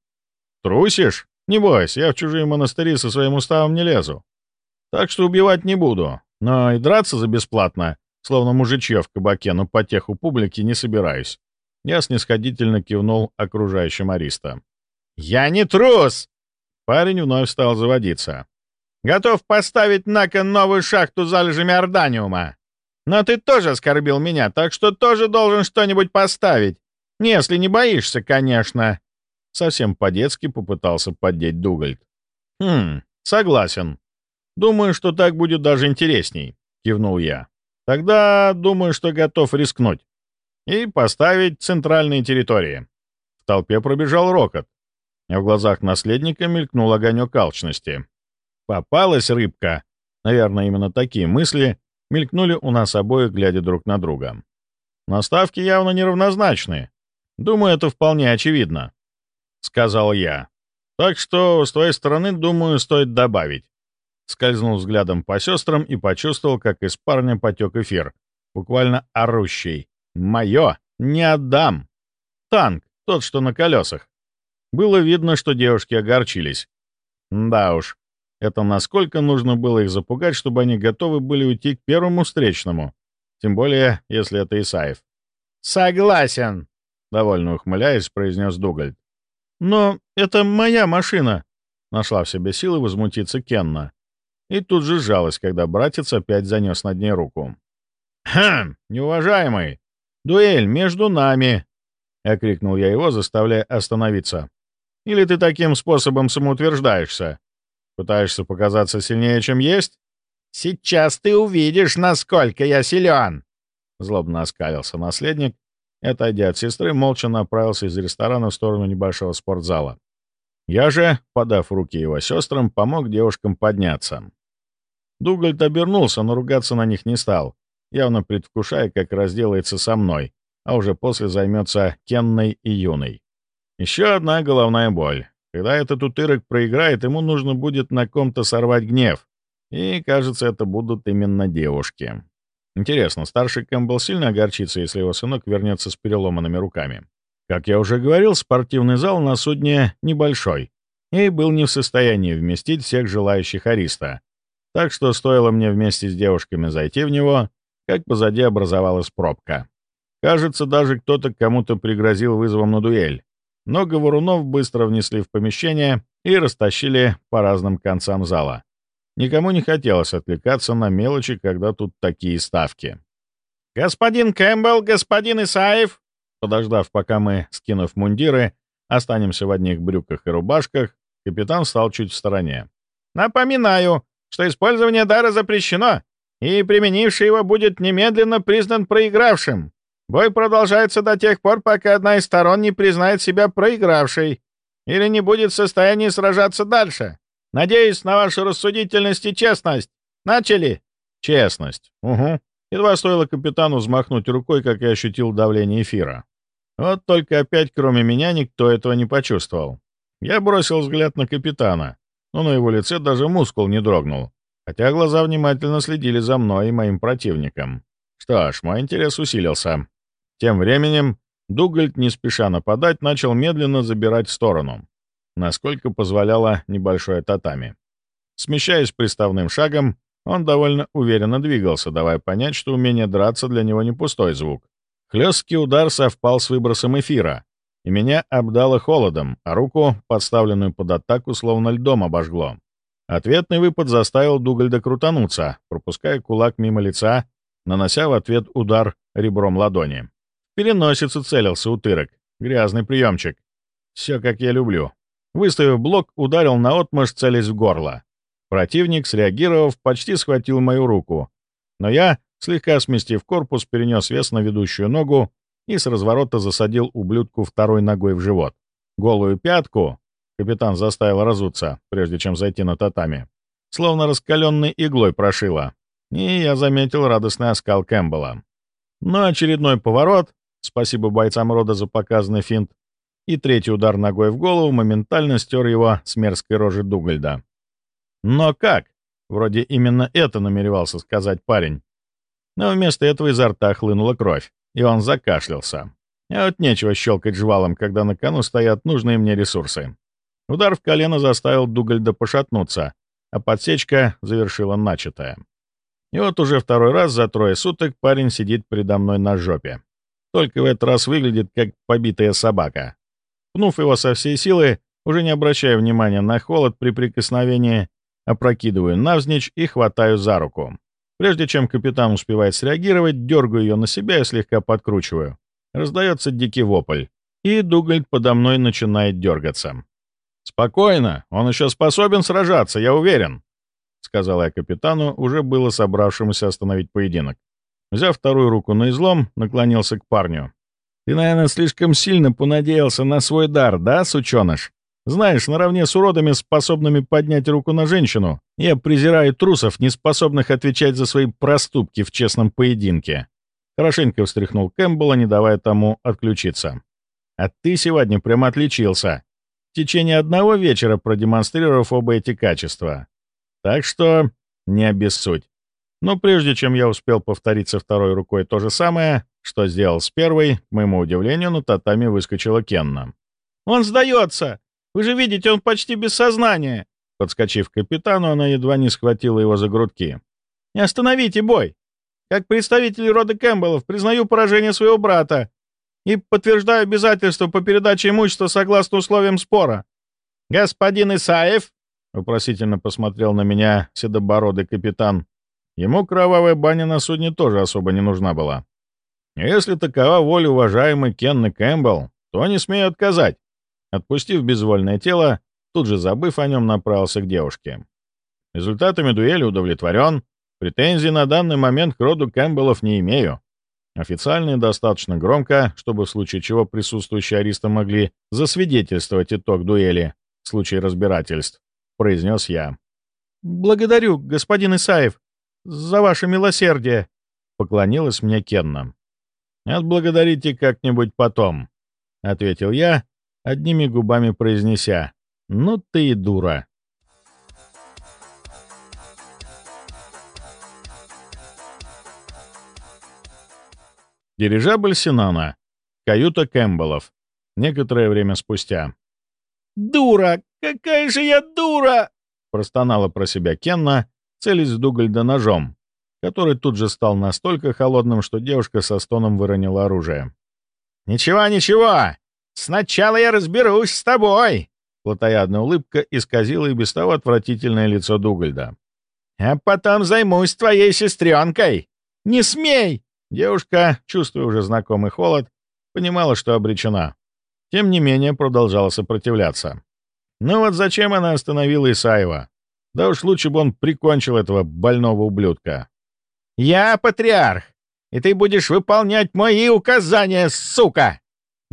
«Трусишь? Не бойся, я в чужие монастыри со своим уставом не лезу. Так что убивать не буду, но и драться за бесплатно, словно мужичье в кабаке, но по теху публики не собираюсь». Я снисходительно кивнул окружающим Ариста. «Я не трус!» Парень вновь стал заводиться. «Готов поставить на кон новую шахту залежами орданиума. Но ты тоже оскорбил меня, так что тоже должен что-нибудь поставить. Если не боишься, конечно. Совсем по-детски попытался поддеть Дугальд. «Хм, согласен. Думаю, что так будет даже интересней», — кивнул я. «Тогда думаю, что готов рискнуть. И поставить центральные территории». В толпе пробежал рокот, а в глазах наследника мелькнул огонек алчности. «Попалась рыбка!» Наверное, именно такие мысли мелькнули у нас обоих, глядя друг на друга. Наставки явно неравнозначны. Думаю, это вполне очевидно. — сказал я. «Так что с твоей стороны, думаю, стоит добавить». Скользнул взглядом по сестрам и почувствовал, как из парня потек эфир, буквально орущий. «Мое! Не отдам!» Танк, тот, что на колесах. Было видно, что девушки огорчились. Да уж, это насколько нужно было их запугать, чтобы они готовы были уйти к первому встречному. Тем более, если это Исаев. «Согласен!» — довольно ухмыляясь, произнес Дугальд. «Но это моя машина!» — нашла в себе силы возмутиться Кенна. И тут же сжалась, когда братец опять занес над ней руку. «Хм, неуважаемый! Дуэль между нами!» — окрикнул я его, заставляя остановиться. «Или ты таким способом самоутверждаешься? Пытаешься показаться сильнее, чем есть?» «Сейчас ты увидишь, насколько я силен!» Злобно оскалился наследник отойдя от сестры, молча направился из ресторана в сторону небольшого спортзала. Я же, подав руки его сестрам, помог девушкам подняться. Дугальд обернулся, но ругаться на них не стал, явно предвкушая, как разделается со мной, а уже после займется Кенной и Юной. Еще одна головная боль. Когда этот утырок проиграет, ему нужно будет на ком-то сорвать гнев. И, кажется, это будут именно девушки. Интересно, старший Кэмпбелл сильно огорчится, если его сынок вернется с переломанными руками? Как я уже говорил, спортивный зал на судне небольшой и был не в состоянии вместить всех желающих ариста. Так что стоило мне вместе с девушками зайти в него, как позади образовалась пробка. Кажется, даже кто-то кому-то пригрозил вызовом на дуэль. Но говорунов быстро внесли в помещение и растащили по разным концам зала. Никому не хотелось отвлекаться на мелочи, когда тут такие ставки. «Господин Кэмпбелл, господин Исаев!» Подождав, пока мы, скинув мундиры, останемся в одних брюках и рубашках, капитан стал чуть в стороне. «Напоминаю, что использование дара запрещено, и применивший его будет немедленно признан проигравшим. Бой продолжается до тех пор, пока одна из сторон не признает себя проигравшей или не будет в состоянии сражаться дальше. Надеюсь на вашу рассудительность и честность. Начали!» «Честность. Угу». Едва стоило капитану взмахнуть рукой, как я ощутил давление эфира. Вот только опять, кроме меня, никто этого не почувствовал. Я бросил взгляд на капитана, но на его лице даже мускул не дрогнул, хотя глаза внимательно следили за мной и моим противником. Что ж, мой интерес усилился. Тем временем Дугальд, не спеша нападать, начал медленно забирать в сторону, насколько позволяло небольшое татами. Смещаясь приставным шагом, он довольно уверенно двигался, давая понять, что умение драться для него не пустой звук. Хлесткий удар совпал с выбросом эфира, и меня обдало холодом, а руку, подставленную под атаку, словно льдом обожгло. Ответный выпад заставил Дугальда крутануться, пропуская кулак мимо лица, нанося в ответ удар ребром ладони. Переносицу целился утырок. Грязный приемчик. Все как я люблю. Выставив блок, ударил наотмашь, целясь в горло. Противник, среагировав, почти схватил мою руку. Но я, слегка сместив корпус, перенес вес на ведущую ногу и с разворота засадил ублюдку второй ногой в живот. Голую пятку капитан заставил разуться, прежде чем зайти на татами. Словно раскаленной иглой прошила. И я заметил радостный оскал Кэмпбелла. Но очередной поворот, спасибо бойцам рода за показанный финт, и третий удар ногой в голову моментально стер его с мерзкой рожи Дугальда. Но как? Вроде именно это намеревался сказать парень. Но вместо этого изо рта хлынула кровь, и он закашлялся. А вот нечего щелкать жвалом, когда на кону стоят нужные мне ресурсы. Удар в колено заставил Дугальда пошатнуться, а подсечка завершила начатое. И вот уже второй раз за трое суток парень сидит передо мной на жопе. Только в этот раз выглядит как побитая собака. Пнув его со всей силы, уже не обращая внимания на холод при прикосновении, Опрокидываю навзничь и хватаю за руку. Прежде чем капитан успевает среагировать, дергаю ее на себя и слегка подкручиваю. Раздается дикий вопль, и Дугальд подо мной начинает дергаться. «Спокойно, он еще способен сражаться, я уверен», — сказал я капитану, уже было собравшемуся остановить поединок. Взяв вторую руку на излом, наклонился к парню. «Ты, наверное, слишком сильно понадеялся на свой дар, да, сученыш?» Знаешь, наравне с уродами, способными поднять руку на женщину, я презираю трусов, не способных отвечать за свои проступки в честном поединке. Хорошенько встряхнул Кэмпбелла, не давая тому отключиться. А ты сегодня прямо отличился. В течение одного вечера продемонстрировав оба эти качества. Так что не обессудь. Но прежде чем я успел повторить со второй рукой то же самое, что сделал с первой, к моему удивлению, на татами выскочила Кенна. «Он сдается! Вы же видите, он почти без сознания!» Подскочив к капитану, она едва не схватила его за грудки. «Не остановите бой! Как представитель рода Кэмпбеллов признаю поражение своего брата и подтверждаю обязательства по передаче имущества согласно условиям спора. Господин Исаев!» Вопросительно посмотрел на меня седобородый капитан. Ему кровавая баня на судне тоже особо не нужна была. Если такова воля уважаемый Кенны Кэмпбелл, то не смею отказать. Отпустив безвольное тело, тут же забыв о нем, направился к девушке. Результатами дуэли удовлетворен. Претензий на данный момент к роду Кэмпбеллов не имею. Официально и достаточно громко, чтобы в случае чего присутствующие аристы могли засвидетельствовать итог дуэли в случае разбирательств, произнес я. «Благодарю, господин Исаев, за ваше милосердие», — поклонилась мне Кенна. «Отблагодарите как-нибудь потом», — ответил я, одними губами произнеся «Ну ты и дура». Дирижабль Синана. Каюта Кэмпбеллов. некоторое время спустя. «Дура! Какая же я дура!» простонала про себя Кенна, целясь в Дугальда ножом, который тут же стал настолько холодным, что девушка со стоном выронила оружие. «Ничего, ничего! Сначала я разберусь с тобой!» Платоядная улыбка исказила и без того отвратительное лицо Дугальда. «А потом займусь твоей сестренкой! Не смей!» Девушка, чувствуя уже знакомый холод, понимала, что обречена. Тем не менее, продолжала сопротивляться. Ну вот зачем она остановила Исаева? Да уж лучше бы он прикончил этого больного ублюдка. «Я патриарх, и ты будешь выполнять мои указания, сука!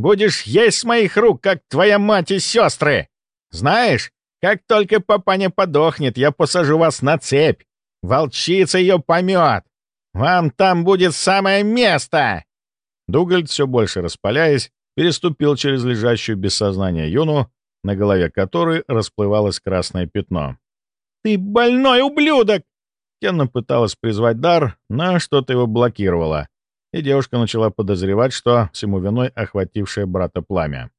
Будешь есть с моих рук, как твоя мать и сестры! Знаешь, как только папаня подохнет, я посажу вас на цепь. Волчица ее помет. Вам там будет самое место!» Дугальд, все больше распаляясь, переступил через лежащую без сознания Юну, на голове которой расплывалось красное пятно. «Ты больной ублюдок!» Кенна пыталась призвать дар, но что-то его блокировало, и девушка начала подозревать, что всему виной охватившее брата пламя.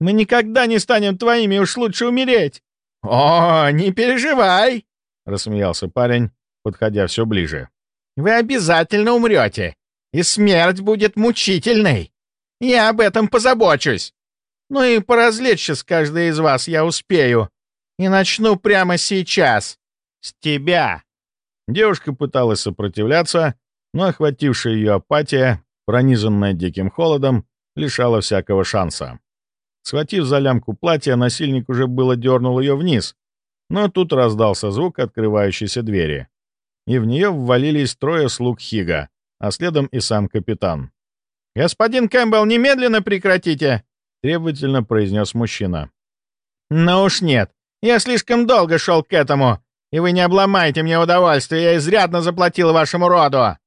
«Мы никогда не станем твоими, уж лучше умереть!» «О, не переживай!» — рассмеялся парень, подходя все ближе. «Вы обязательно умрете, и смерть будет мучительной. Я об этом позабочусь. Ну и поразвлечься с каждой из вас я успею. И начну прямо сейчас. С тебя!» Девушка пыталась сопротивляться, но охватившая ее апатия, пронизанная диким холодом, лишала всякого шанса. Схватив за лямку платья, насильник уже было дернул ее вниз, но тут раздался звук открывающейся двери, и в нее ввалились трое слуг Хига, а следом и сам капитан. «Господин Кэмпбелл, немедленно прекратите!» — требовательно произнес мужчина. «Ну уж нет, я слишком долго шел к этому, и вы не обломаете мне удовольствие, я изрядно заплатил вашему роду.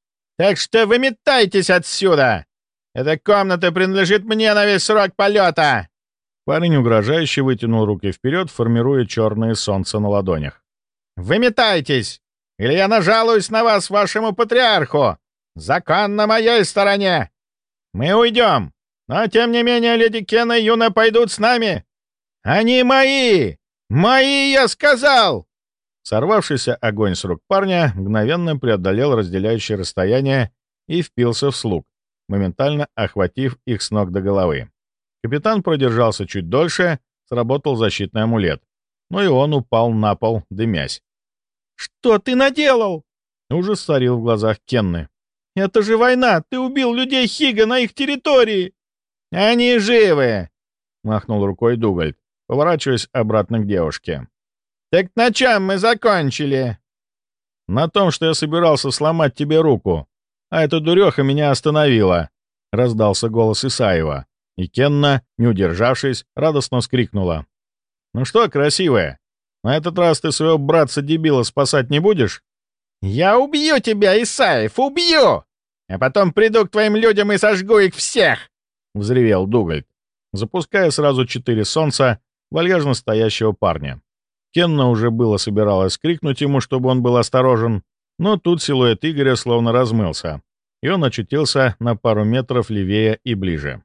Так что выметайтесь отсюда! Эта комната принадлежит мне на весь срок полета!» Парень угрожающе вытянул руки вперед, формируя черное солнце на ладонях. «Выметайтесь! Или я нажалуюсь на вас, вашему патриарху! Закон на моей стороне! Мы уйдем, но тем не менее леди Кена и Юна пойдут с нами! Они мои! Мои, я сказал!» Сорвавшийся огонь с рук парня мгновенно преодолел разделяющее расстояние и впился в слуг, моментально охватив их с ног до головы. Капитан продержался чуть дольше, сработал защитный амулет, но и он упал на пол, дымясь. «Что ты наделал?» Ужас царил в глазах Кенны. «Это же война! Ты убил людей Хига на их территории!» «Они живы!» — махнул рукой Дугальд, поворачиваясь обратно к девушке. «Так на чем мы закончили?» «На том, что я собирался сломать тебе руку, а эта дуреха меня остановила», — раздался голос Исаева, и Кенна, не удержавшись, радостно вскрикнула. «Ну что, красивая, на этот раз ты своего братца-дебила спасать не будешь?» «Я убью тебя, Исаев, убью! А потом приду к твоим людям и сожгу их всех!» — взревел Дугальд, запуская сразу четыре солнца вальяжно стоящего парня. Кенна уже было собиралась крикнуть ему, чтобы он был осторожен, но тут силуэт Игоря словно размылся, и он очутился на пару метров левее и ближе.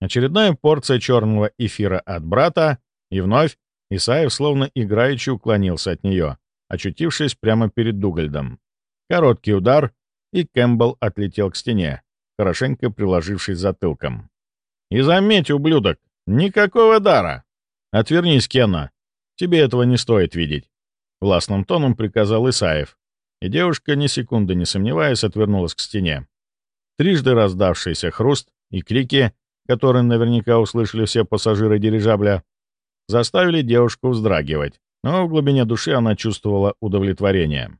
Очередная порция черного эфира от брата, и вновь Исаев словно играючи уклонился от нее, очутившись прямо перед Дугальдом. Короткий удар, и Кэмпбелл отлетел к стене, хорошенько приложившись затылком. «И заметь, ублюдок, никакого дара! Отвернись, Кенна, тебе этого не стоит видеть!» Властным тоном приказал Исаев, и девушка, ни секунды не сомневаясь, отвернулась к стене. Трижды раздавшийся хруст и крики которые наверняка услышали все пассажиры дирижабля, заставили девушку вздрагивать, но в глубине души она чувствовала удовлетворение.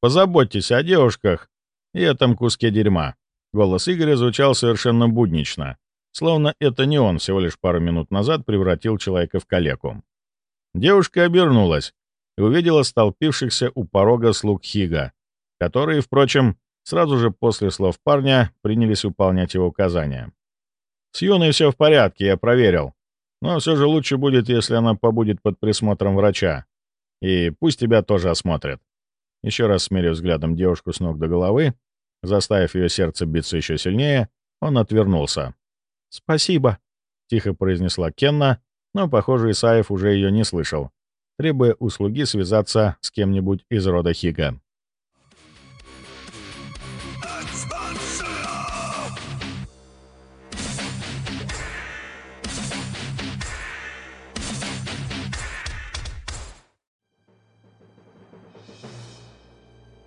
«Позаботьтесь о девушках и этом куске дерьма». Голос Игоря звучал совершенно буднично, словно это не он всего лишь пару минут назад превратил человека в калеку. Девушка обернулась и увидела столпившихся у порога слуг Хига, которые, впрочем, сразу же после слов парня принялись выполнять его указания. С Юной все в порядке, я проверил. Но все же лучше будет, если она побудет под присмотром врача. И пусть тебя тоже осмотрят. Еще раз смерив взглядом девушку с ног до головы, заставив ее сердце биться еще сильнее, он отвернулся. «Спасибо», — тихо произнесла Кенна, но, похоже, Исаев уже ее не слышал, требуя услуги связаться с кем-нибудь из рода Хига.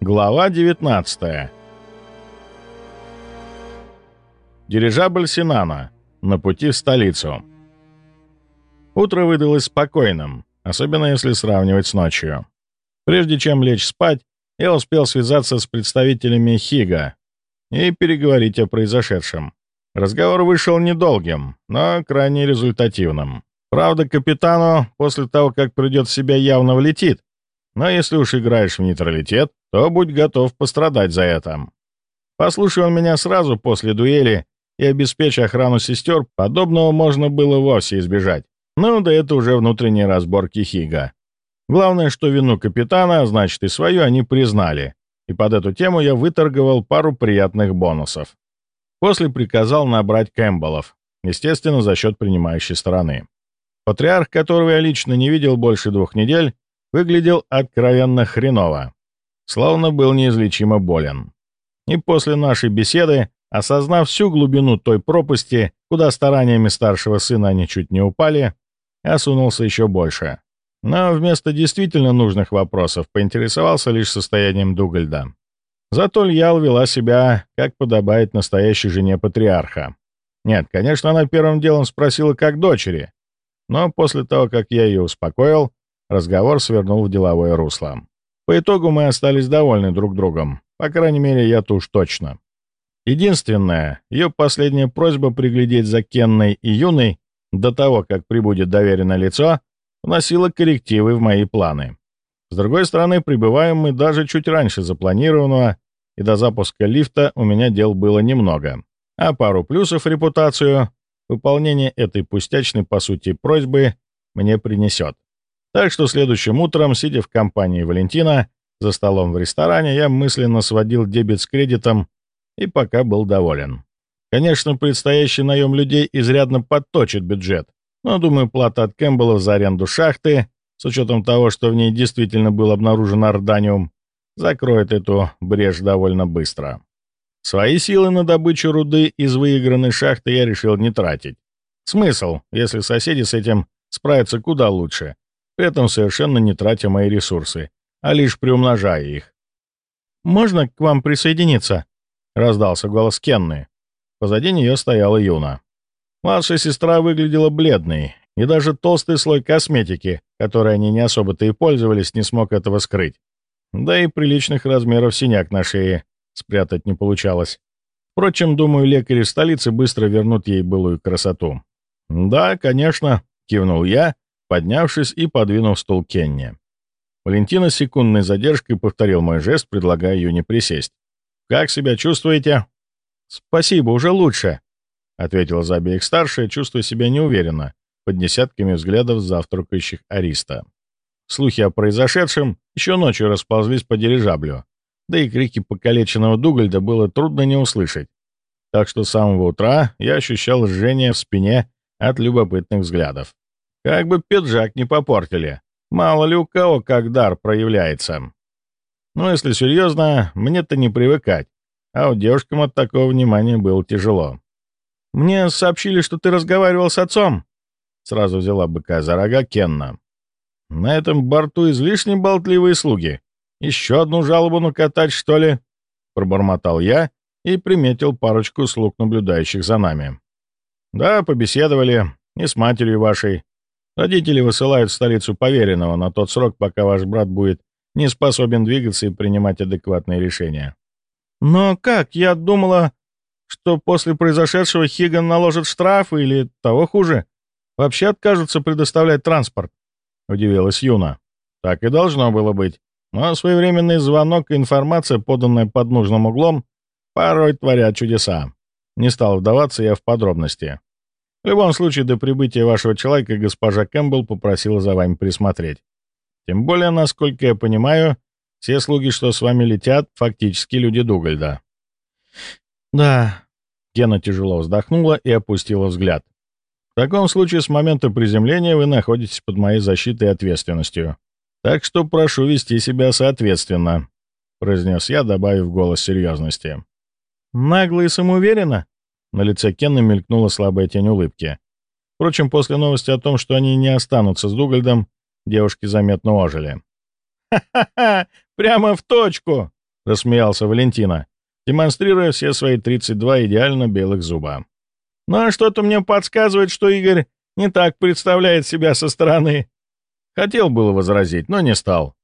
Глава 19 Дирижабль Синана на пути в столицу. Утро выдалось спокойным, особенно если сравнивать с ночью. Прежде чем лечь спать, я успел связаться с представителями Хига и переговорить о произошедшем. Разговор вышел недолгим, но крайне результативным. Правда, капитану после того, как придет в себя, явно влетит, но если уж играешь в нейтралитет, то будь готов пострадать за это. Послушай он меня сразу после дуэли и обеспечь охрану сестер, подобного можно было вовсе избежать. Ну, да это уже внутренние разборки Хига. Главное, что вину капитана, значит и свою, они признали. И под эту тему я выторговал пару приятных бонусов. После приказал набрать Кэмпбеллов, естественно, за счет принимающей стороны. Патриарх, которого я лично не видел больше двух недель, выглядел откровенно хреново, словно был неизлечимо болен. И после нашей беседы, осознав всю глубину той пропасти, куда стараниями старшего сына они чуть не упали, осунулся еще больше. Но вместо действительно нужных вопросов поинтересовался лишь состоянием Дугальда. Зато Льял вела себя, как подобает настоящей жене патриарха. Нет, конечно, она первым делом спросила, как дочери, но после того, как я ее успокоил, Разговор свернул в деловое русло. По итогу мы остались довольны друг другом. По крайней мере, я-то уж точно. Единственное, ее последняя просьба приглядеть за Кенной и Юной до того, как прибудет доверенное лицо, вносила коррективы в мои планы. С другой стороны, прибываем мы даже чуть раньше запланированного, и до запуска лифта у меня дел было немного. А пару плюсов репутацию выполнение этой пустячной, по сути, просьбы мне принесет. Так что следующим утром, сидя в компании Валентина, за столом в ресторане, я мысленно сводил дебет с кредитом и пока был доволен. Конечно, предстоящий наем людей изрядно подточит бюджет, но, думаю, плата от Кэмпбеллов за аренду шахты, с учетом того, что в ней действительно был обнаружен орданиум, закроет эту брешь довольно быстро. Свои силы на добычу руды из выигранной шахты я решил не тратить. Смысл, если соседи с этим справятся куда лучше, при этом совершенно не тратя мои ресурсы, а лишь приумножая их. «Можно к вам присоединиться?» — раздался голос Кенны. Позади нее стояла Юна. Младшая сестра выглядела бледной, и даже толстый слой косметики, которой они не особо-то и пользовались, не смог этого скрыть. Да и приличных размеров синяк на шее спрятать не получалось. Впрочем, думаю, лекари столицы быстро вернут ей былую красоту. «Да, конечно», — кивнул я, поднявшись и подвинув стул Кенни. Валентина с секундной задержкой повторил мой жест, предлагая ее не присесть. «Как себя чувствуете?» «Спасибо, уже лучше», — ответила за обеих старшая, чувствуя себя неуверенно, под десятками взглядов завтракающих Ариста. Слухи о произошедшем еще ночью расползлись по дирижаблю, да и крики покалеченного Дугальда было трудно не услышать. Так что с самого утра я ощущал жжение в спине от любопытных взглядов. Как бы пиджак не попортили. Мало ли у кого как дар проявляется. Но если серьезно, мне-то не привыкать. А у девушкам от такого внимания было тяжело. «Мне сообщили, что ты разговаривал с отцом», — сразу взяла быка за рога Кенна. «На этом борту излишне болтливые слуги. Еще одну жалобу накатать, что ли?» — пробормотал я и приметил парочку слуг, наблюдающих за нами. «Да, побеседовали. И с матерью вашей. Родители высылают в столицу поверенного на тот срок, пока ваш брат будет не способен двигаться и принимать адекватные решения. Но как? Я думала, что после произошедшего Хиган наложит штрафы или того хуже, вообще откажутся предоставлять транспорт, — удивилась Юна. Так и должно было быть. Но своевременный звонок и информация, поданная под нужным углом, порой творят чудеса. Не стал вдаваться я в подробности. В любом случае, до прибытия вашего человека госпожа Кэмпбелл попросила за вами присмотреть. Тем более, насколько я понимаю, все слуги, что с вами летят, фактически люди Дугальда. Да. Гена тяжело вздохнула и опустила взгляд. В таком случае с момента приземления вы находитесь под моей защитой и ответственностью. Так что прошу вести себя соответственно», — произнес я, добавив голос серьезности. «Нагло и самоуверенно?» На лице Кенна мелькнула слабая тень улыбки. Впрочем, после новости о том, что они не останутся с Дугальдом, девушки заметно ожили. «Ха-ха-ха! Прямо в точку!» — рассмеялся Валентина, демонстрируя все свои 32 идеально белых зуба. «Ну а что-то мне подсказывает, что Игорь не так представляет себя со стороны». Хотел было возразить, но не стал.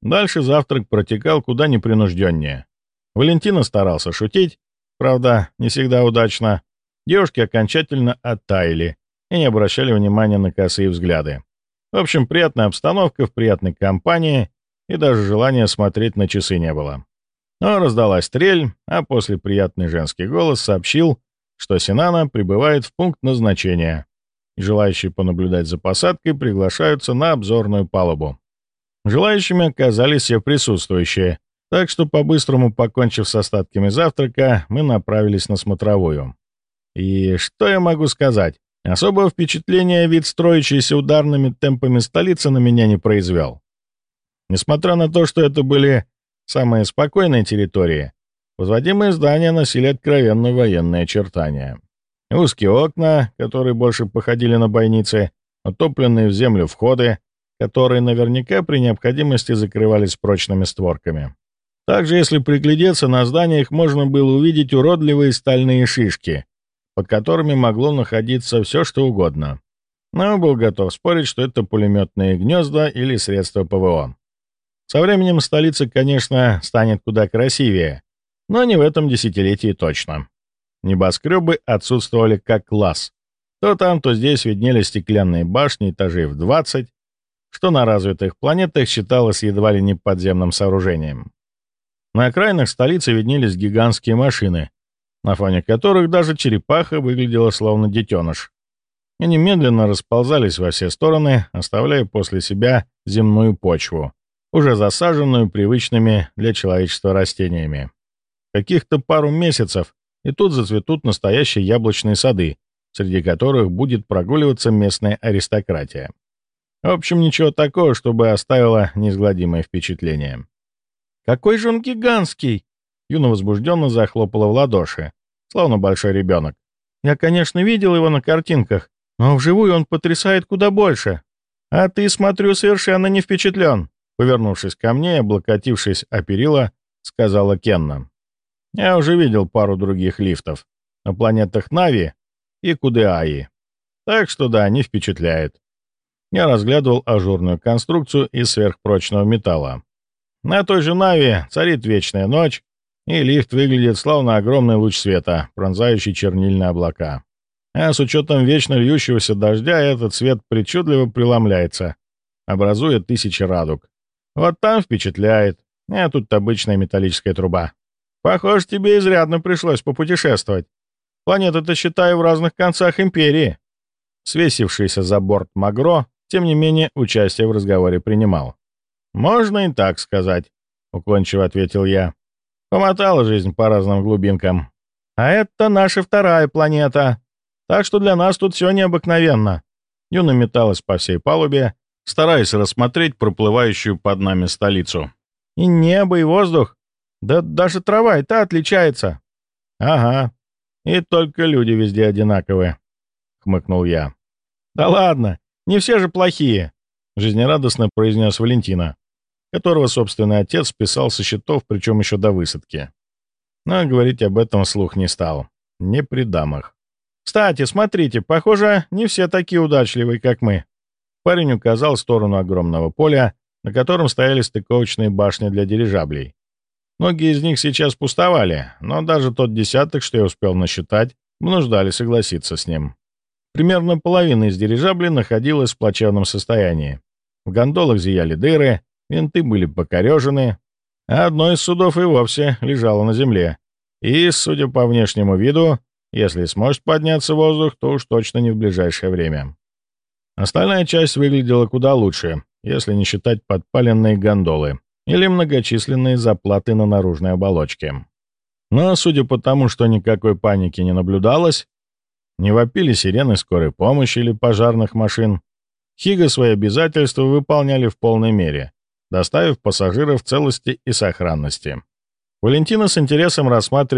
Дальше завтрак протекал куда непринужденнее. Валентина старался шутить, правда, не всегда удачно. Девушки окончательно оттаяли и не обращали внимания на косые взгляды. В общем, приятная обстановка в приятной компании, и даже желания смотреть на часы не было. Но раздалась стрель, а после приятный женский голос сообщил, что Синана прибывает в пункт назначения, и желающие понаблюдать за посадкой приглашаются на обзорную палубу. Желающими оказались все присутствующие, так что, по-быстрому покончив с остатками завтрака, мы направились на смотровую. И что я могу сказать? Особого впечатления вид строящейся ударными темпами столицы на меня не произвел. Несмотря на то, что это были самые спокойные территории, возводимые здания носили откровенно военные очертания. Узкие окна, которые больше походили на бойницы, утопленные в землю входы, которые наверняка при необходимости закрывались прочными створками. Также, если приглядеться, на зданиях можно было увидеть уродливые стальные шишки, под которыми могло находиться все, что угодно. Но был готов спорить, что это пулеметные гнезда или средства ПВО. Со временем столица, конечно, станет куда красивее, но не в этом десятилетии точно. Небоскребы отсутствовали как класс. То там, то здесь виднелись стеклянные башни этажей в 20, что на развитых планетах считалось едва ли не подземным сооружением. На окраинах столицы виднелись гигантские машины, на фоне которых даже черепаха выглядела словно детеныш. Они медленно расползались во все стороны, оставляя после себя земную почву, уже засаженную привычными для человечества растениями. Каких-то пару месяцев, и тут зацветут настоящие яблочные сады, среди которых будет прогуливаться местная аристократия. В общем, ничего такого, чтобы оставило неизгладимое впечатление. «Какой же он гигантский!» Юна возбужденно захлопала в ладоши, словно большой ребенок. «Я, конечно, видел его на картинках, но вживую он потрясает куда больше. А ты, смотрю, совершенно не впечатлен», повернувшись ко мне и облокотившись о перила, сказала Кенна. «Я уже видел пару других лифтов на планетах Нави и Кудеаи, так что да, не впечатляет я разглядывал ажурную конструкцию из сверхпрочного металла. На той же Нави царит вечная ночь, и лифт выглядит словно огромный луч света, пронзающий чернильные облака. А с учетом вечно льющегося дождя этот свет причудливо преломляется, образуя тысячи радуг. Вот там впечатляет, а тут обычная металлическая труба. Похоже, тебе изрядно пришлось попутешествовать. Планета-то, считаю, в разных концах Империи. Свесившийся за борт Магро тем не менее, участие в разговоре принимал. «Можно и так сказать», — уклончиво ответил я. «Помотала жизнь по разным глубинкам. А это наша вторая планета, так что для нас тут все необыкновенно». Юна металась по всей палубе, стараясь рассмотреть проплывающую под нами столицу. «И небо, и воздух. Да даже трава и та отличается». «Ага. И только люди везде одинаковые», — хмыкнул я. «Да ладно. «Не все же плохие», — жизнерадостно произнес Валентина, которого собственный отец списал со счетов, причем еще до высадки. Но говорить об этом вслух не стал. Не при дамах. «Кстати, смотрите, похоже, не все такие удачливые, как мы». Парень указал в сторону огромного поля, на котором стояли стыковочные башни для дирижаблей. Многие из них сейчас пустовали, но даже тот десяток, что я успел насчитать, вынуждали согласиться с ним. Примерно половина из дирижаблей находилась в плачевном состоянии. В гондолах зияли дыры, винты были покорежены, а одно из судов и вовсе лежало на земле. И, судя по внешнему виду, если сможет подняться в воздух, то уж точно не в ближайшее время. Остальная часть выглядела куда лучше, если не считать подпаленные гондолы или многочисленные заплаты на наружной оболочке. Но, судя по тому, что никакой паники не наблюдалось, Не вопили сирены скорой помощи или пожарных машин. Хига свои обязательства выполняли в полной мере, доставив пассажиров в целости и сохранности. Валентина с интересом рассматривал